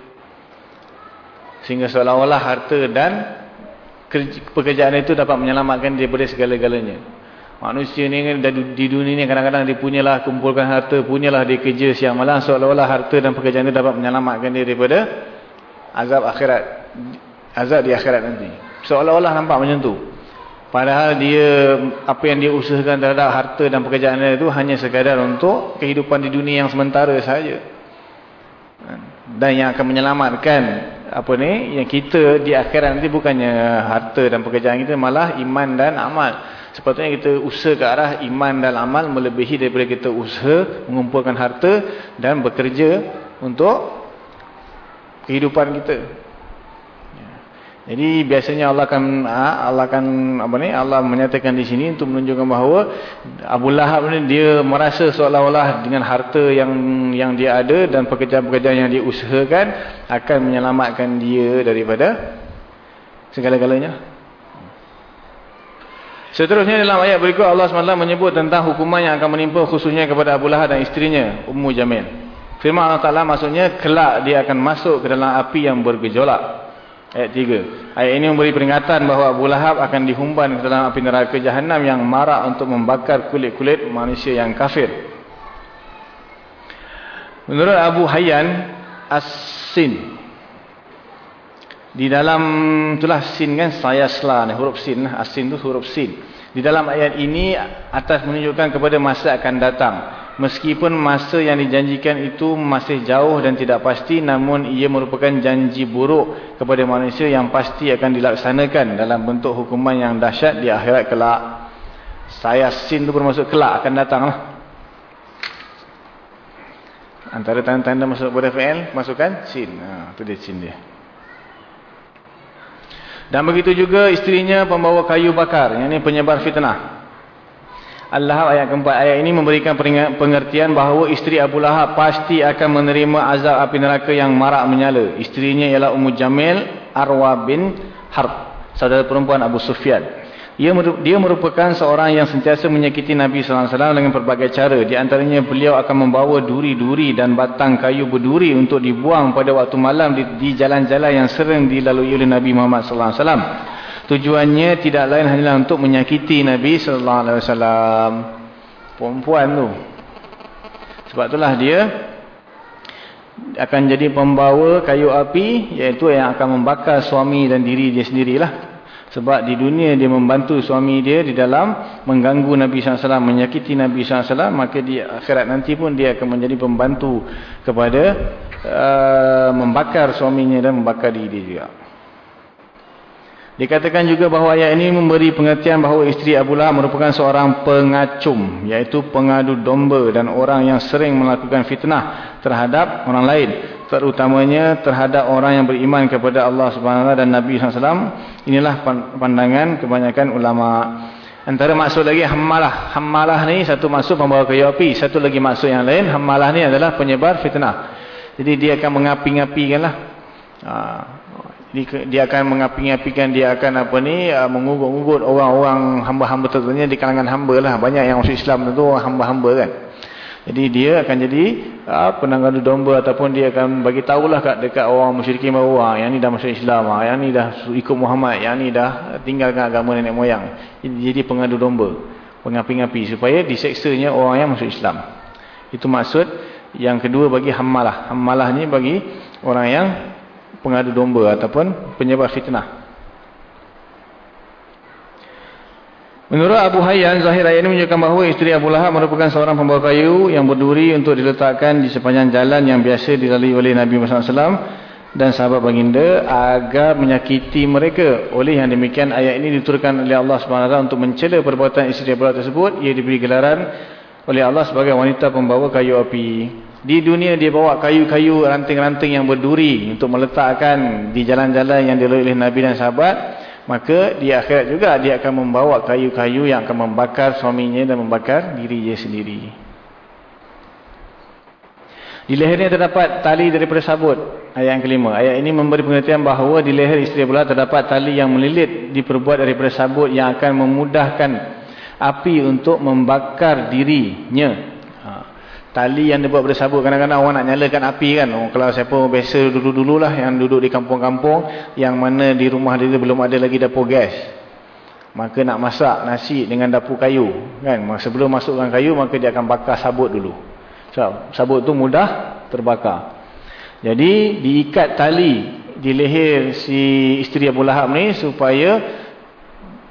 Sehingga seolah-olah harta dan pekerjaan itu dapat menyelamatkan dia daripada segala-galanya. Manusia ni di dunia ni kadang-kadang dia punyalah kumpulkan harta, punyalah dia kerja siang malam seolah-olah harta dan pekerjaan dia dapat menyelamatkan dia daripada azab akhirat. Azab di akhirat nanti. Seolah-olah nampak macam tu. Padahal dia apa yang dia usahakan terhadap harta dan pekerjaan dia itu hanya sekadar untuk kehidupan di dunia yang sementara saja. Dan yang akan menyelamatkan apa ni yang kita di akhirat nanti bukannya harta dan pekerjaan kita malah iman dan amal. Sepatutnya kita usaha ke arah iman dan amal melebihi daripada kita usaha mengumpulkan harta dan bekerja untuk kehidupan kita. Jadi biasanya Allah akan ha, Allah akan apa ni Allah menyatakan di sini untuk menunjukkan bahawa Abu Lahab ni dia merasa seolah-olah dengan harta yang yang dia ada dan pekerjaan-pekerjaan yang dia usahakan akan menyelamatkan dia daripada segala-galanya. Seterusnya dalam ayat berikut Allah SWT menyebut tentang hukuman yang akan menimpa khususnya kepada Abu Lahab dan isterinya Ummu Jamil. Firman Allah Taala maksudnya kelak dia akan masuk ke dalam api yang bergejolak. Ayat 3. Ayat ini memberi peringatan bahawa Abu Lahab akan dihumban ke dalam api neraka jahanam yang marak untuk membakar kulit-kulit manusia yang kafir. Menurut Abu Hayyan As-Sin di dalam itulah sin kan saya sela ni huruf sin as-sin tu huruf sin. Di dalam ayat ini atas menunjukkan kepada masa akan datang Meskipun masa yang dijanjikan itu masih jauh dan tidak pasti namun ia merupakan janji buruk kepada manusia yang pasti akan dilaksanakan dalam bentuk hukuman yang dahsyat di akhirat kelak. Saya sin itu bermaksud kelak akan datang lah. Antara tanda-tanda masuk pada fi'il masukkan sin. Ha, itu dia sin dia. Dan begitu juga istrinya pembawa kayu bakar. Yang ini penyebar fitnah. Allah ayat keempat ayat ini memberikan pengertian bahawa isteri Abu Lahab pasti akan menerima azab api neraka yang marak menyala. Isterinya ialah Ummu Jamil Arwa bin Harb, saudara perempuan Abu Sufyan. Dia merupakan seorang yang sentiasa menyakiti Nabi SAW dengan berbagai cara. Di antaranya beliau akan membawa duri-duri dan batang kayu berduri untuk dibuang pada waktu malam di jalan-jalan yang sering dilalui oleh Nabi Muhammad SAW. Tujuannya tidak lain hanyalah untuk menyakiti Nabi sallallahu alaihi wasallam. Perempuan tu. Sebab itulah dia akan jadi pembawa kayu api iaitu yang akan membakar suami dan diri dia sendirilah. Sebab di dunia dia membantu suami dia di dalam mengganggu Nabi SAW, menyakiti Nabi SAW, maka di akhirat nanti pun dia akan menjadi pembantu kepada uh, membakar suaminya dan membakar diri dia juga. Dikatakan juga bahawa ayat ini memberi pengertian bahawa isteri Abu Lahab merupakan seorang pengacum, iaitu pengadu domba dan orang yang sering melakukan fitnah terhadap orang lain, terutamanya terhadap orang yang beriman kepada Allah Subhanahu dan Nabi SAW. Inilah pandangan kebanyakan ulama. Antara maksud lagi hammalah. Hammalah ni satu maksud membawa kayu api, satu lagi maksud yang lain, hammalah ni adalah penyebar fitnah. Jadi dia akan mengapi-ngapikanlah. Ha dia akan mengapi-apikan dia akan apa ni uh, mengugut-ugut orang-orang hamba-hamba tertentunya di kalangan hamba lah banyak yang masuk Islam tu hamba-hamba kan jadi dia akan jadi uh, penanggadu domba ataupun dia akan bagi tahulah kat dekat orang musyrikin bahawa yang ni dah masuk Islam ah, yang ni dah ikut Muhammad yang ni dah tinggalkan agama nenek moyang. Jadi pengadu domba pengapi-ngapi supaya diseksanya orang yang masuk Islam. Itu maksud yang kedua bagi hammalah. Hammalah ni bagi orang yang pengadu domba ataupun penyebar fitnah. Menurut Abu Hayyan, zahir ayat ini menunjukkan bahawa isteri Abu Lahab merupakan seorang pembawa kayu yang berduri untuk diletakkan di sepanjang jalan yang biasa dilalui oleh Nabi Muhammad SAW dan sahabat baginda agar menyakiti mereka. Oleh yang demikian, ayat ini diturunkan oleh Allah SWT untuk mencela perbuatan isteri Abu Lahab tersebut. Ia diberi gelaran oleh Allah sebagai wanita pembawa kayu api. Di dunia dia bawa kayu-kayu ranting-ranting yang berduri untuk meletakkan di jalan-jalan yang dilalui oleh Nabi dan sahabat. Maka di akhirat juga dia akan membawa kayu-kayu yang akan membakar suaminya dan membakar diri dia sendiri. Di lehernya terdapat tali daripada sabut. Ayat yang kelima. Ayat ini memberi pengertian bahawa di leher isteri pula terdapat tali yang melilit diperbuat daripada sabut yang akan memudahkan api untuk membakar dirinya tali yang dibuat pada sabut kadang-kadang orang nak nyalakan api kan. Oh, kalau siapa biasa dulu-dulu lah yang duduk di kampung-kampung yang mana di rumah dia belum ada lagi dapur gas. Maka nak masak nasi dengan dapur kayu kan. Sebelum masukkan kayu maka dia akan bakar sabut dulu. So, sabut tu mudah terbakar. Jadi diikat tali di leher si isteri Abu Lahab ni supaya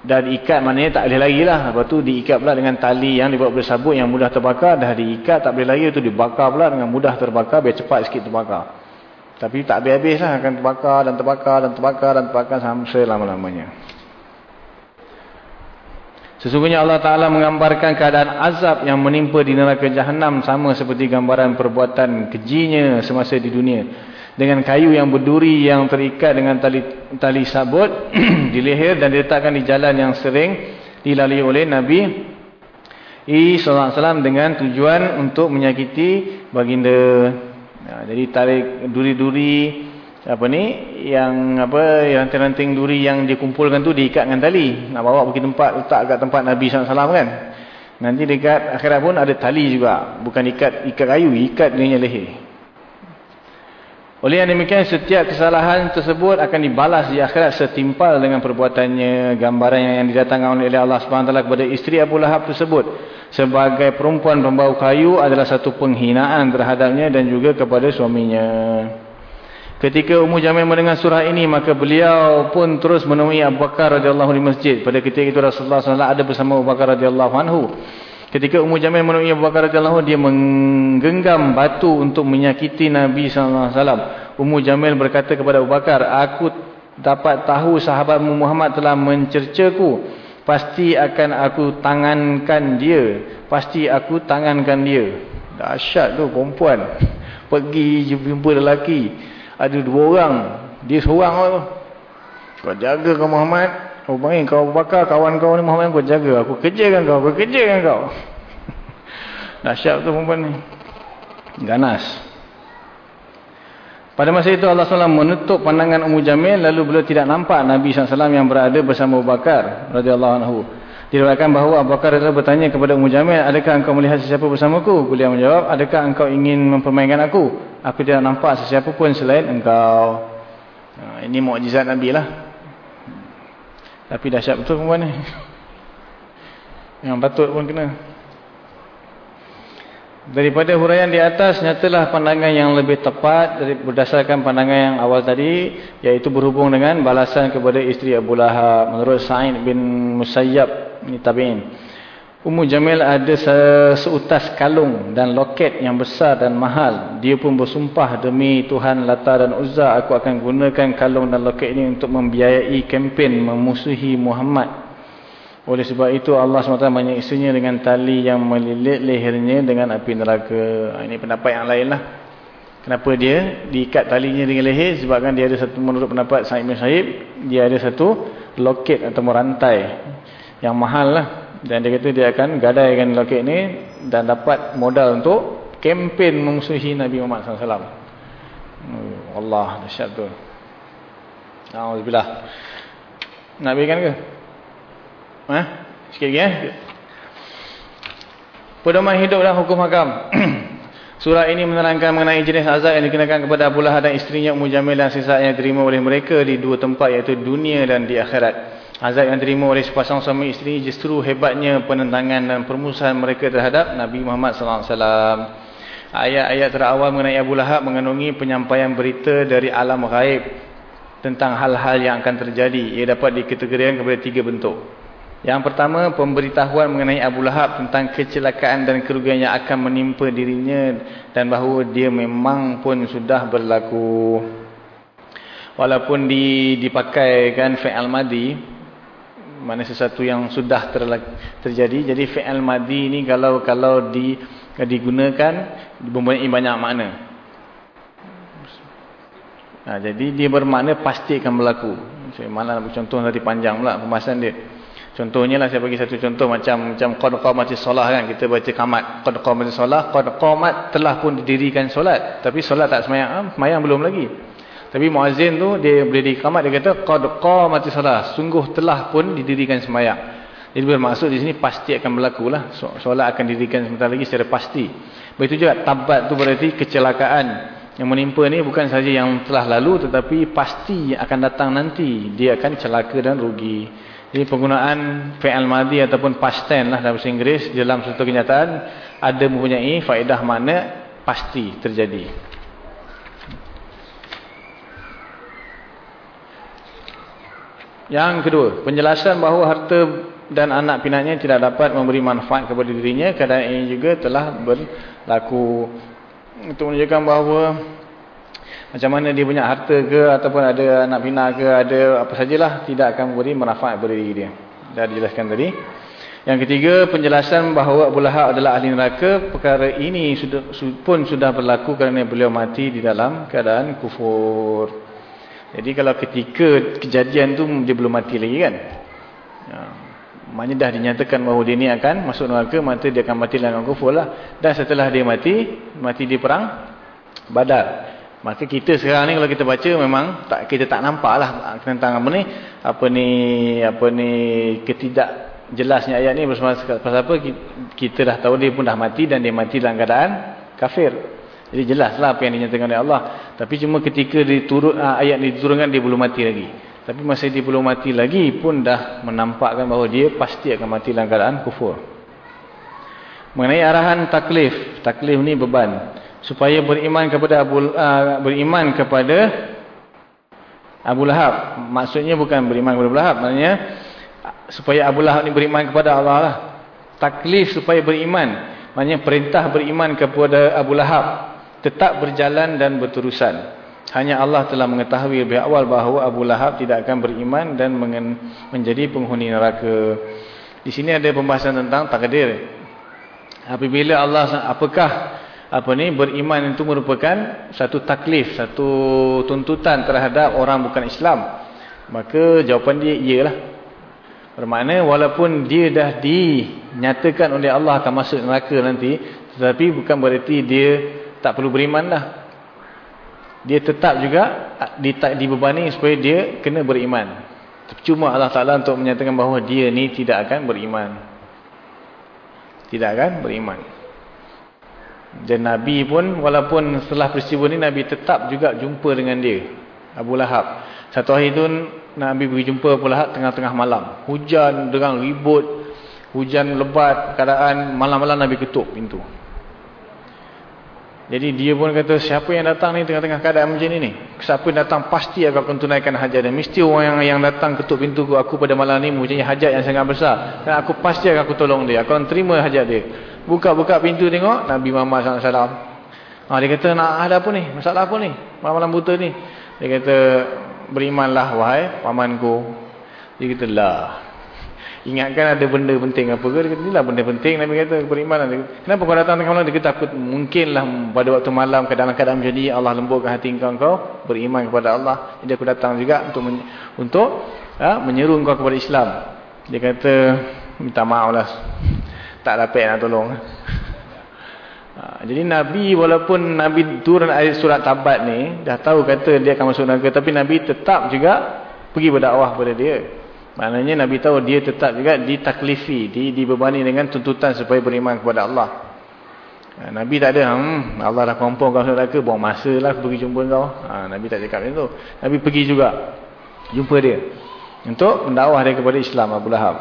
dah diikat maknanya tak boleh lari lah. Lepas tu diikat pula dengan tali yang dibuat boleh sabut yang mudah terbakar. Dah diikat tak boleh lari tu dibakar pula dengan mudah terbakar biar cepat sikit terbakar. Tapi tak habis-habis lah akan terbakar dan terbakar dan terbakar dan terbakar sampai lama-lamanya sesungguhnya Allah Ta'ala menggambarkan keadaan azab yang menimpa di neraka jahanam sama seperti gambaran perbuatan kejinya semasa di dunia dengan kayu yang berduri yang terikat dengan tali tali sabut (clears throat) di leher dan diletakkan di jalan yang sering dilalui oleh Nabi SAW dengan tujuan untuk menyakiti baginda. Ya, jadi tarik duri-duri apa ni yang apa yang ranting duri yang dikumpulkan tu diikat dengan tali. Nak bawa pergi tempat letak kat tempat Nabi SAW kan. Nanti dekat akhirat pun ada tali juga. Bukan ikat ikat kayu ikat dengan leher oleh yang demikian setiap kesalahan tersebut akan dibalas di akhirat setimpal dengan perbuatannya gambaran yang didatangkan oleh Allah SWT kepada isteri Abu Lahab tersebut sebagai perempuan pembau kayu adalah satu penghinaan terhadapnya dan juga kepada suaminya. Ketika Ummu Jamil mendengar surah ini maka beliau pun terus menemui Abu Bakar radhiyallahu di masjid. Pada ketika itu Rasulullah SAW ada bersama Abu Bakar radhiyallahu anhu. Ketika Ummu Jamil menemui Abu Bakar radhiyallahu dia menggenggam batu untuk menyakiti Nabi sallallahu alaihi wasallam. Ummu Jamil berkata kepada Abu Bakar, "Aku dapat tahu sahabatmu Muhammad telah mencercaku. Pasti akan aku tangankan dia. Pasti aku tangankan dia." Dahsyat tu perempuan. (laughs) Pergi jumpa lelaki. Ada dua orang. Dia seorang tu. Kau jaga kau Muhammad. Oh baik kau bakar kawan kau ni Muhammad kau jaga. Aku kerjakan kau. Aku kerjakan kau. (laughs) Dahsyat tu perempuan ni. Ganas. Pada masa itu Allah SWT menutup pandangan Ummu Jamil lalu beliau tidak nampak Nabi SAW yang berada bersama Abu Bakar. Diriwayatkan bahawa Abu Bakar itu bertanya kepada Ummu Jamil, "Adakah engkau melihat sesiapa bersamaku?" Beliau menjawab, "Adakah engkau ingin mempermainkan aku? Aku tidak nampak sesiapa pun selain engkau." Nah, ini mukjizat Nabi lah. Tapi dahsyat betul perempuan ni. Yang patut pun kena. Daripada huraian di atas, nyatalah pandangan yang lebih tepat berdasarkan pandangan yang awal tadi, iaitu berhubung dengan balasan kepada isteri Abu Lahab. Menurut Sa'id bin Musayyab, ini tabi'in. Ummu Jamil ada seutas kalung dan loket yang besar dan mahal. Dia pun bersumpah demi Tuhan Lata dan Uzza, aku akan gunakan kalung dan loket ini untuk membiayai kempen memusuhi Muhammad. Oleh sebab itu Allah SWT menyiksinya dengan tali yang melilit lehernya dengan api neraka. Ini pendapat yang lain lah. Kenapa dia diikat talinya dengan leher? Sebabkan dia ada satu, menurut pendapat Sa'id bin Sa'id, dia ada satu loket atau rantai yang mahal lah. Dan dia kata dia akan gadaikan loket ni dan dapat modal untuk kempen memusuhi Nabi Muhammad SAW. Oh, Allah, dahsyat tu. Alhamdulillah. Nak berikan ke? Ha? Sikit lagi eh. Pedoman hidup dan hukum hakam. (clears throat) Surah ini menerangkan mengenai jenis azab yang dikenakan kepada Abu Lahab dan isterinya Ummu Jamil dan sisa yang diterima oleh mereka di dua tempat iaitu dunia dan di akhirat. Azab yang diterima oleh sepasang suami isteri justru hebatnya penentangan dan permusuhan mereka terhadap Nabi Muhammad SAW. Ayat-ayat terawal mengenai Abu Lahab mengandungi penyampaian berita dari alam gaib tentang hal-hal yang akan terjadi. Ia dapat dikategorikan kepada tiga bentuk. Yang pertama, pemberitahuan mengenai Abu Lahab tentang kecelakaan dan kerugian yang akan menimpa dirinya dan bahawa dia memang pun sudah berlaku. Walaupun dipakaikan fi'al madi, mana sesuatu yang sudah terjadi. Jadi fi'al madi ni kalau kalau di digunakan mempunyai banyak makna. Ha, jadi dia bermakna pasti akan berlaku. Saya malah contoh nanti panjang pula pembahasan dia. Contohnya lah saya bagi satu contoh macam macam qad qamatis solah kan. Kita baca kamat qad qamatis solah qad qamat telah pun didirikan solat. Tapi solat tak semayang ha, semayang belum lagi tapi muazzin tu dia boleh dikamat dia kata qad qamati salah, sungguh telah pun didirikan sembahyang. Jadi bermaksud di sini pasti akan berlaku lah. Solat akan didirikan sebentar lagi secara pasti. Begitu juga tabat tu berarti kecelakaan yang menimpa ni bukan saja yang telah lalu tetapi pasti akan datang nanti. Dia akan celaka dan rugi. Jadi penggunaan fi'al madi ataupun past tense lah dalam bahasa Inggeris dalam satu kenyataan ada mempunyai faedah makna pasti terjadi. Yang kedua, penjelasan bahawa harta dan anak pinaknya tidak dapat memberi manfaat kepada dirinya. Keadaan ini juga telah berlaku. Untuk menunjukkan bahawa macam mana dia punya harta ke ataupun ada anak pinak ke ada apa sajalah tidak akan memberi manfaat kepada diri dia. Dah dijelaskan tadi. Yang ketiga, penjelasan bahawa Abu Lahab adalah ahli neraka. Perkara ini sudah, pun sudah berlaku kerana beliau mati di dalam keadaan kufur. Jadi kalau ketika kejadian tu dia belum mati lagi kan. Ya. Maknanya dah dinyatakan bahawa dia ni akan masuk neraka, maka dia akan mati dalam kufur lah. Dan setelah dia mati, mati di perang badar. Maka kita sekarang ni kalau kita baca memang tak kita tak nampak lah tentang apa ni. Apa ni, apa ni ketidak jelasnya ayat ni pasal apa kita dah tahu dia pun dah mati dan dia mati dalam keadaan kafir jadi jelaslah apa yang dinyatakan oleh Allah tapi cuma ketika diturut ah, ayat ni diturunkan dia belum mati lagi tapi masa dia belum mati lagi pun dah menampakkan bahawa dia pasti akan mati dalam keadaan kufur mengenai arahan taklif taklif ni beban supaya beriman kepada Abu uh, beriman kepada Abu Lahab maksudnya bukan beriman kepada Abu Lahab maknanya supaya Abu Lahab ni beriman kepada Allah lah. Taklif supaya beriman. Maksudnya perintah beriman kepada Abu Lahab. Tetap berjalan dan berterusan. Hanya Allah telah mengetahui lebih awal bahawa Abu Lahab tidak akan beriman dan menjadi penghuni neraka. Di sini ada pembahasan tentang takdir. Apabila Allah, apakah apa ni beriman itu merupakan satu taklif, satu tuntutan terhadap orang bukan Islam. Maka jawapan dia iyalah. Bermakna walaupun dia dah dinyatakan oleh Allah akan masuk neraka nanti. Tetapi bukan berarti dia tak perlu beriman dah. Dia tetap juga dibebani supaya dia kena beriman. Cuma Allah Ta'ala untuk menyatakan bahawa dia ni tidak akan beriman. Tidak akan beriman. Dan Nabi pun walaupun setelah peristiwa ni Nabi tetap juga jumpa dengan dia. Abu Lahab. Satu hari tu Nabi pergi jumpa pula tengah-tengah malam. Hujan dengan ribut. Hujan lebat keadaan malam-malam Nabi ketuk pintu. Jadi dia pun kata siapa yang datang ni tengah-tengah keadaan macam ni ni. Siapa yang datang pasti aku akan tunaikan hajat. Dan mesti orang yang, yang datang ketuk pintu aku pada malam ni mempunyai hajat yang sangat besar. Dan aku pasti akan aku tolong dia. Aku akan terima hajat dia. Buka-buka pintu tengok Nabi Muhammad SAW. Ha, dia kata nak ada apa ni? Masalah apa ni? Malam-malam buta ni. Dia kata berimanlah wahai pamanku. Dia kata lah. Ingatkan ada benda penting apa ke? Inilah benda penting. Nabi kata beriman. Kenapa kau datang tengah malam? Dia kata aku mungkinlah pada waktu malam keadaan-keadaan macam ni Allah lembutkan hati kau kau beriman kepada Allah. Jadi aku datang juga untuk untuk ha, menyeru kau kepada Islam. Dia kata minta maaf lah. Tak dapat nak tolong. Ha, jadi Nabi walaupun Nabi turun ayat surat tabat ni dah tahu kata dia akan masuk neraka tapi Nabi tetap juga pergi berdakwah kepada dia. Maknanya Nabi tahu dia tetap juga ditaklifi, di, dibebani dengan tuntutan supaya beriman kepada Allah. Ha, Nabi tak ada, hmm, Allah dah kompon kau masuk neraka, buang masa lah pergi jumpa kau. Ha, Nabi tak cakap macam tu. Nabi pergi juga jumpa dia. Untuk mendakwah dia kepada Islam Abu Lahab.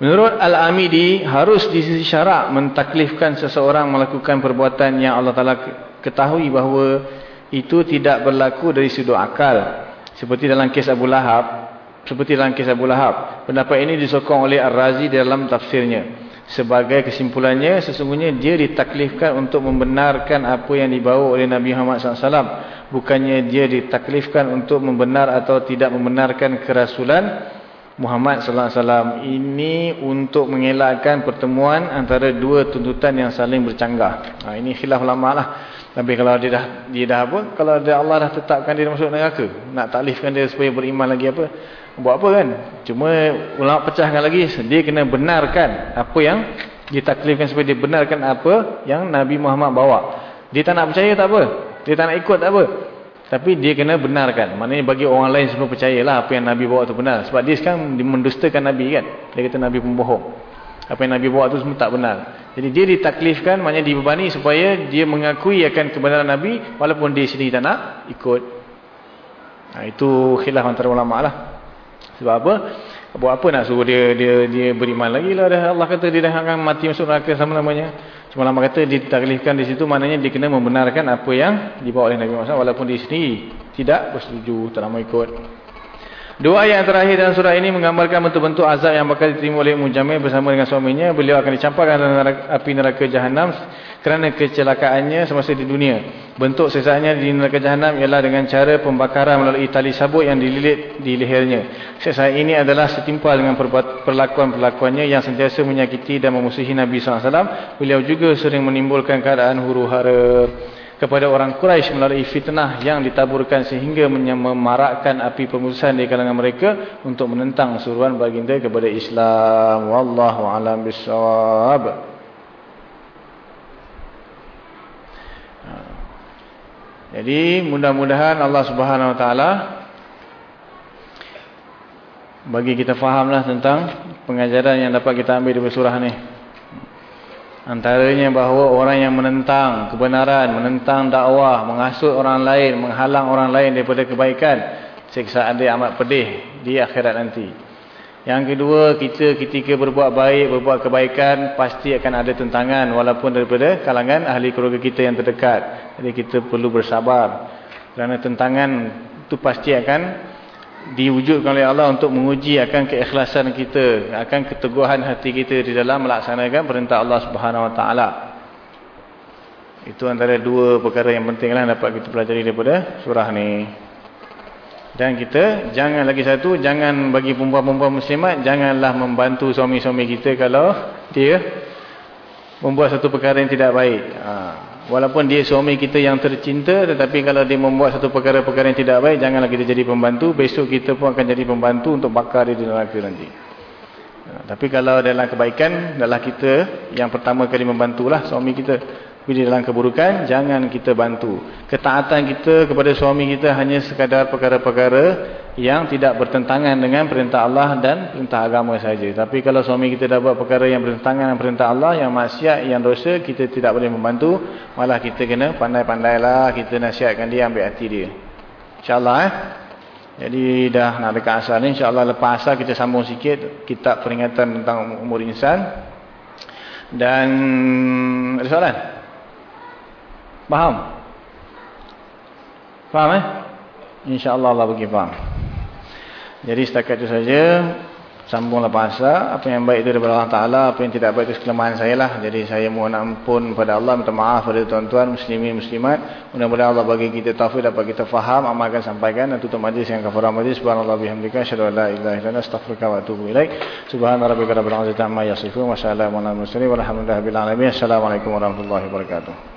Menurut Al-Amidi, harus di sisi syarak mentaklifkan seseorang melakukan perbuatan yang Allah Ta'ala ketahui bahawa itu tidak berlaku dari sudut akal. Seperti dalam kes Abu Lahab. Seperti dalam kes Abu Lahab. Pendapat ini disokong oleh Ar-Razi dalam tafsirnya. Sebagai kesimpulannya, sesungguhnya dia ditaklifkan untuk membenarkan apa yang dibawa oleh Nabi Muhammad SAW. Bukannya dia ditaklifkan untuk membenar atau tidak membenarkan kerasulan Muhammad wasallam ini untuk mengelakkan pertemuan antara dua tuntutan yang saling bercanggah. Ha, ini khilaf ulama lah. Tapi kalau dia dah dia dah apa? Kalau dia Allah dah tetapkan dia masuk neraka, nak taklifkan dia supaya beriman lagi apa? Buat apa kan? Cuma ulama pecahkan lagi, dia kena benarkan apa yang ditaklifkan supaya dia benarkan apa yang Nabi Muhammad bawa. Dia tak nak percaya tak apa. Dia tak nak ikut tak apa. Tapi dia kena benarkan. Maknanya bagi orang lain semua percayalah apa yang Nabi bawa itu benar. Sebab dia sekarang mendustakan Nabi kan. Dia kata Nabi pembohong. Apa yang Nabi bawa itu semua tak benar. Jadi dia ditaklifkan, maknanya dibebani supaya dia mengakui akan kebenaran Nabi walaupun dia sendiri tak nak ikut. Nah, itu khilaf antara ulama lah. Sebab apa? Buat apa nak suruh dia dia dia beriman lagi lah. Allah kata dia dah akan mati masuk neraka sama-namanya. Cuma lama kata ditaklifkan di situ maknanya dia kena membenarkan apa yang dibawa oleh Nabi Muhammad walaupun di sini tidak bersetuju, tak mau ikut. Dua ayat terakhir dalam surah ini menggambarkan bentuk-bentuk azab yang bakal diterima oleh Mujamil bersama dengan suaminya. Beliau akan dicampakkan dalam api neraka jahanam kerana kecelakaannya semasa di dunia. Bentuk sesaknya di neraka jahanam ialah dengan cara pembakaran melalui tali sabut yang dililit di lehernya. Sesak ini adalah setimpal dengan perlakuan-perlakuannya yang sentiasa menyakiti dan memusuhi Nabi SAW. Beliau juga sering menimbulkan keadaan huru-hara kepada orang Quraisy melalui fitnah yang ditaburkan sehingga memarakkan api pemusuhan di kalangan mereka untuk menentang suruhan baginda kepada Islam. Wallahu a'lam bishawab. Jadi mudah-mudahan Allah Subhanahu Wa Taala bagi kita fahamlah tentang pengajaran yang dapat kita ambil dari surah ni. Antaranya bahawa orang yang menentang kebenaran, menentang dakwah, menghasut orang lain, menghalang orang lain daripada kebaikan, siksaan dia amat pedih di akhirat nanti. Yang kedua, kita ketika berbuat baik, berbuat kebaikan, pasti akan ada tentangan walaupun daripada kalangan ahli keluarga kita yang terdekat. Jadi kita perlu bersabar. Kerana tentangan itu pasti akan diwujudkan oleh Allah untuk menguji akan keikhlasan kita, akan keteguhan hati kita di dalam melaksanakan perintah Allah Subhanahu Wa Taala. Itu antara dua perkara yang pentinglah dapat kita pelajari daripada surah ni. Dan kita jangan lagi satu, jangan bagi perempuan-perempuan muslimat janganlah membantu suami-suami kita kalau dia membuat satu perkara yang tidak baik. Ha. Walaupun dia suami kita yang tercinta tetapi kalau dia membuat satu perkara-perkara yang tidak baik janganlah kita jadi pembantu besok kita pun akan jadi pembantu untuk bakar dia di neraka nanti. Ha, tapi kalau dalam kebaikan adalah kita yang pertama kali membantulah suami kita. Tapi dalam keburukan jangan kita bantu. Ketaatan kita kepada suami kita hanya sekadar perkara-perkara yang tidak bertentangan dengan perintah Allah dan perintah agama saja. Tapi kalau suami kita dah buat perkara yang bertentangan dengan perintah Allah, yang maksiat, yang dosa, kita tidak boleh membantu. Malah kita kena pandai-pandailah kita nasihatkan dia ambil hati dia. InsyaAllah eh. Jadi dah nak dekat asal ni. InsyaAllah lepas asal kita sambung sikit kitab peringatan tentang umur insan. Dan ada soalan? Faham? Faham eh? InsyaAllah Allah bagi faham. Jadi setakat itu saja. Sambunglah bahasa. Apa yang baik itu daripada Allah Ta'ala. Apa yang tidak baik itu kelemahan saya lah. Jadi saya mohon ampun kepada Allah. Minta maaf kepada tuan-tuan, muslimin, muslimat. Mudah-mudahan Allah bagi kita taufik dapat kita faham. Amalkan sampaikan. Dan tutup majlis yang kafirah majlis. Subhanallah bihamdika. Asyadu ala ilaha ilana. Astaghfirullah wa atubu ilaih. Subhanallah warahmatullahi wabarakatuh. Assalamualaikum warahmatullahi wabarakatuh.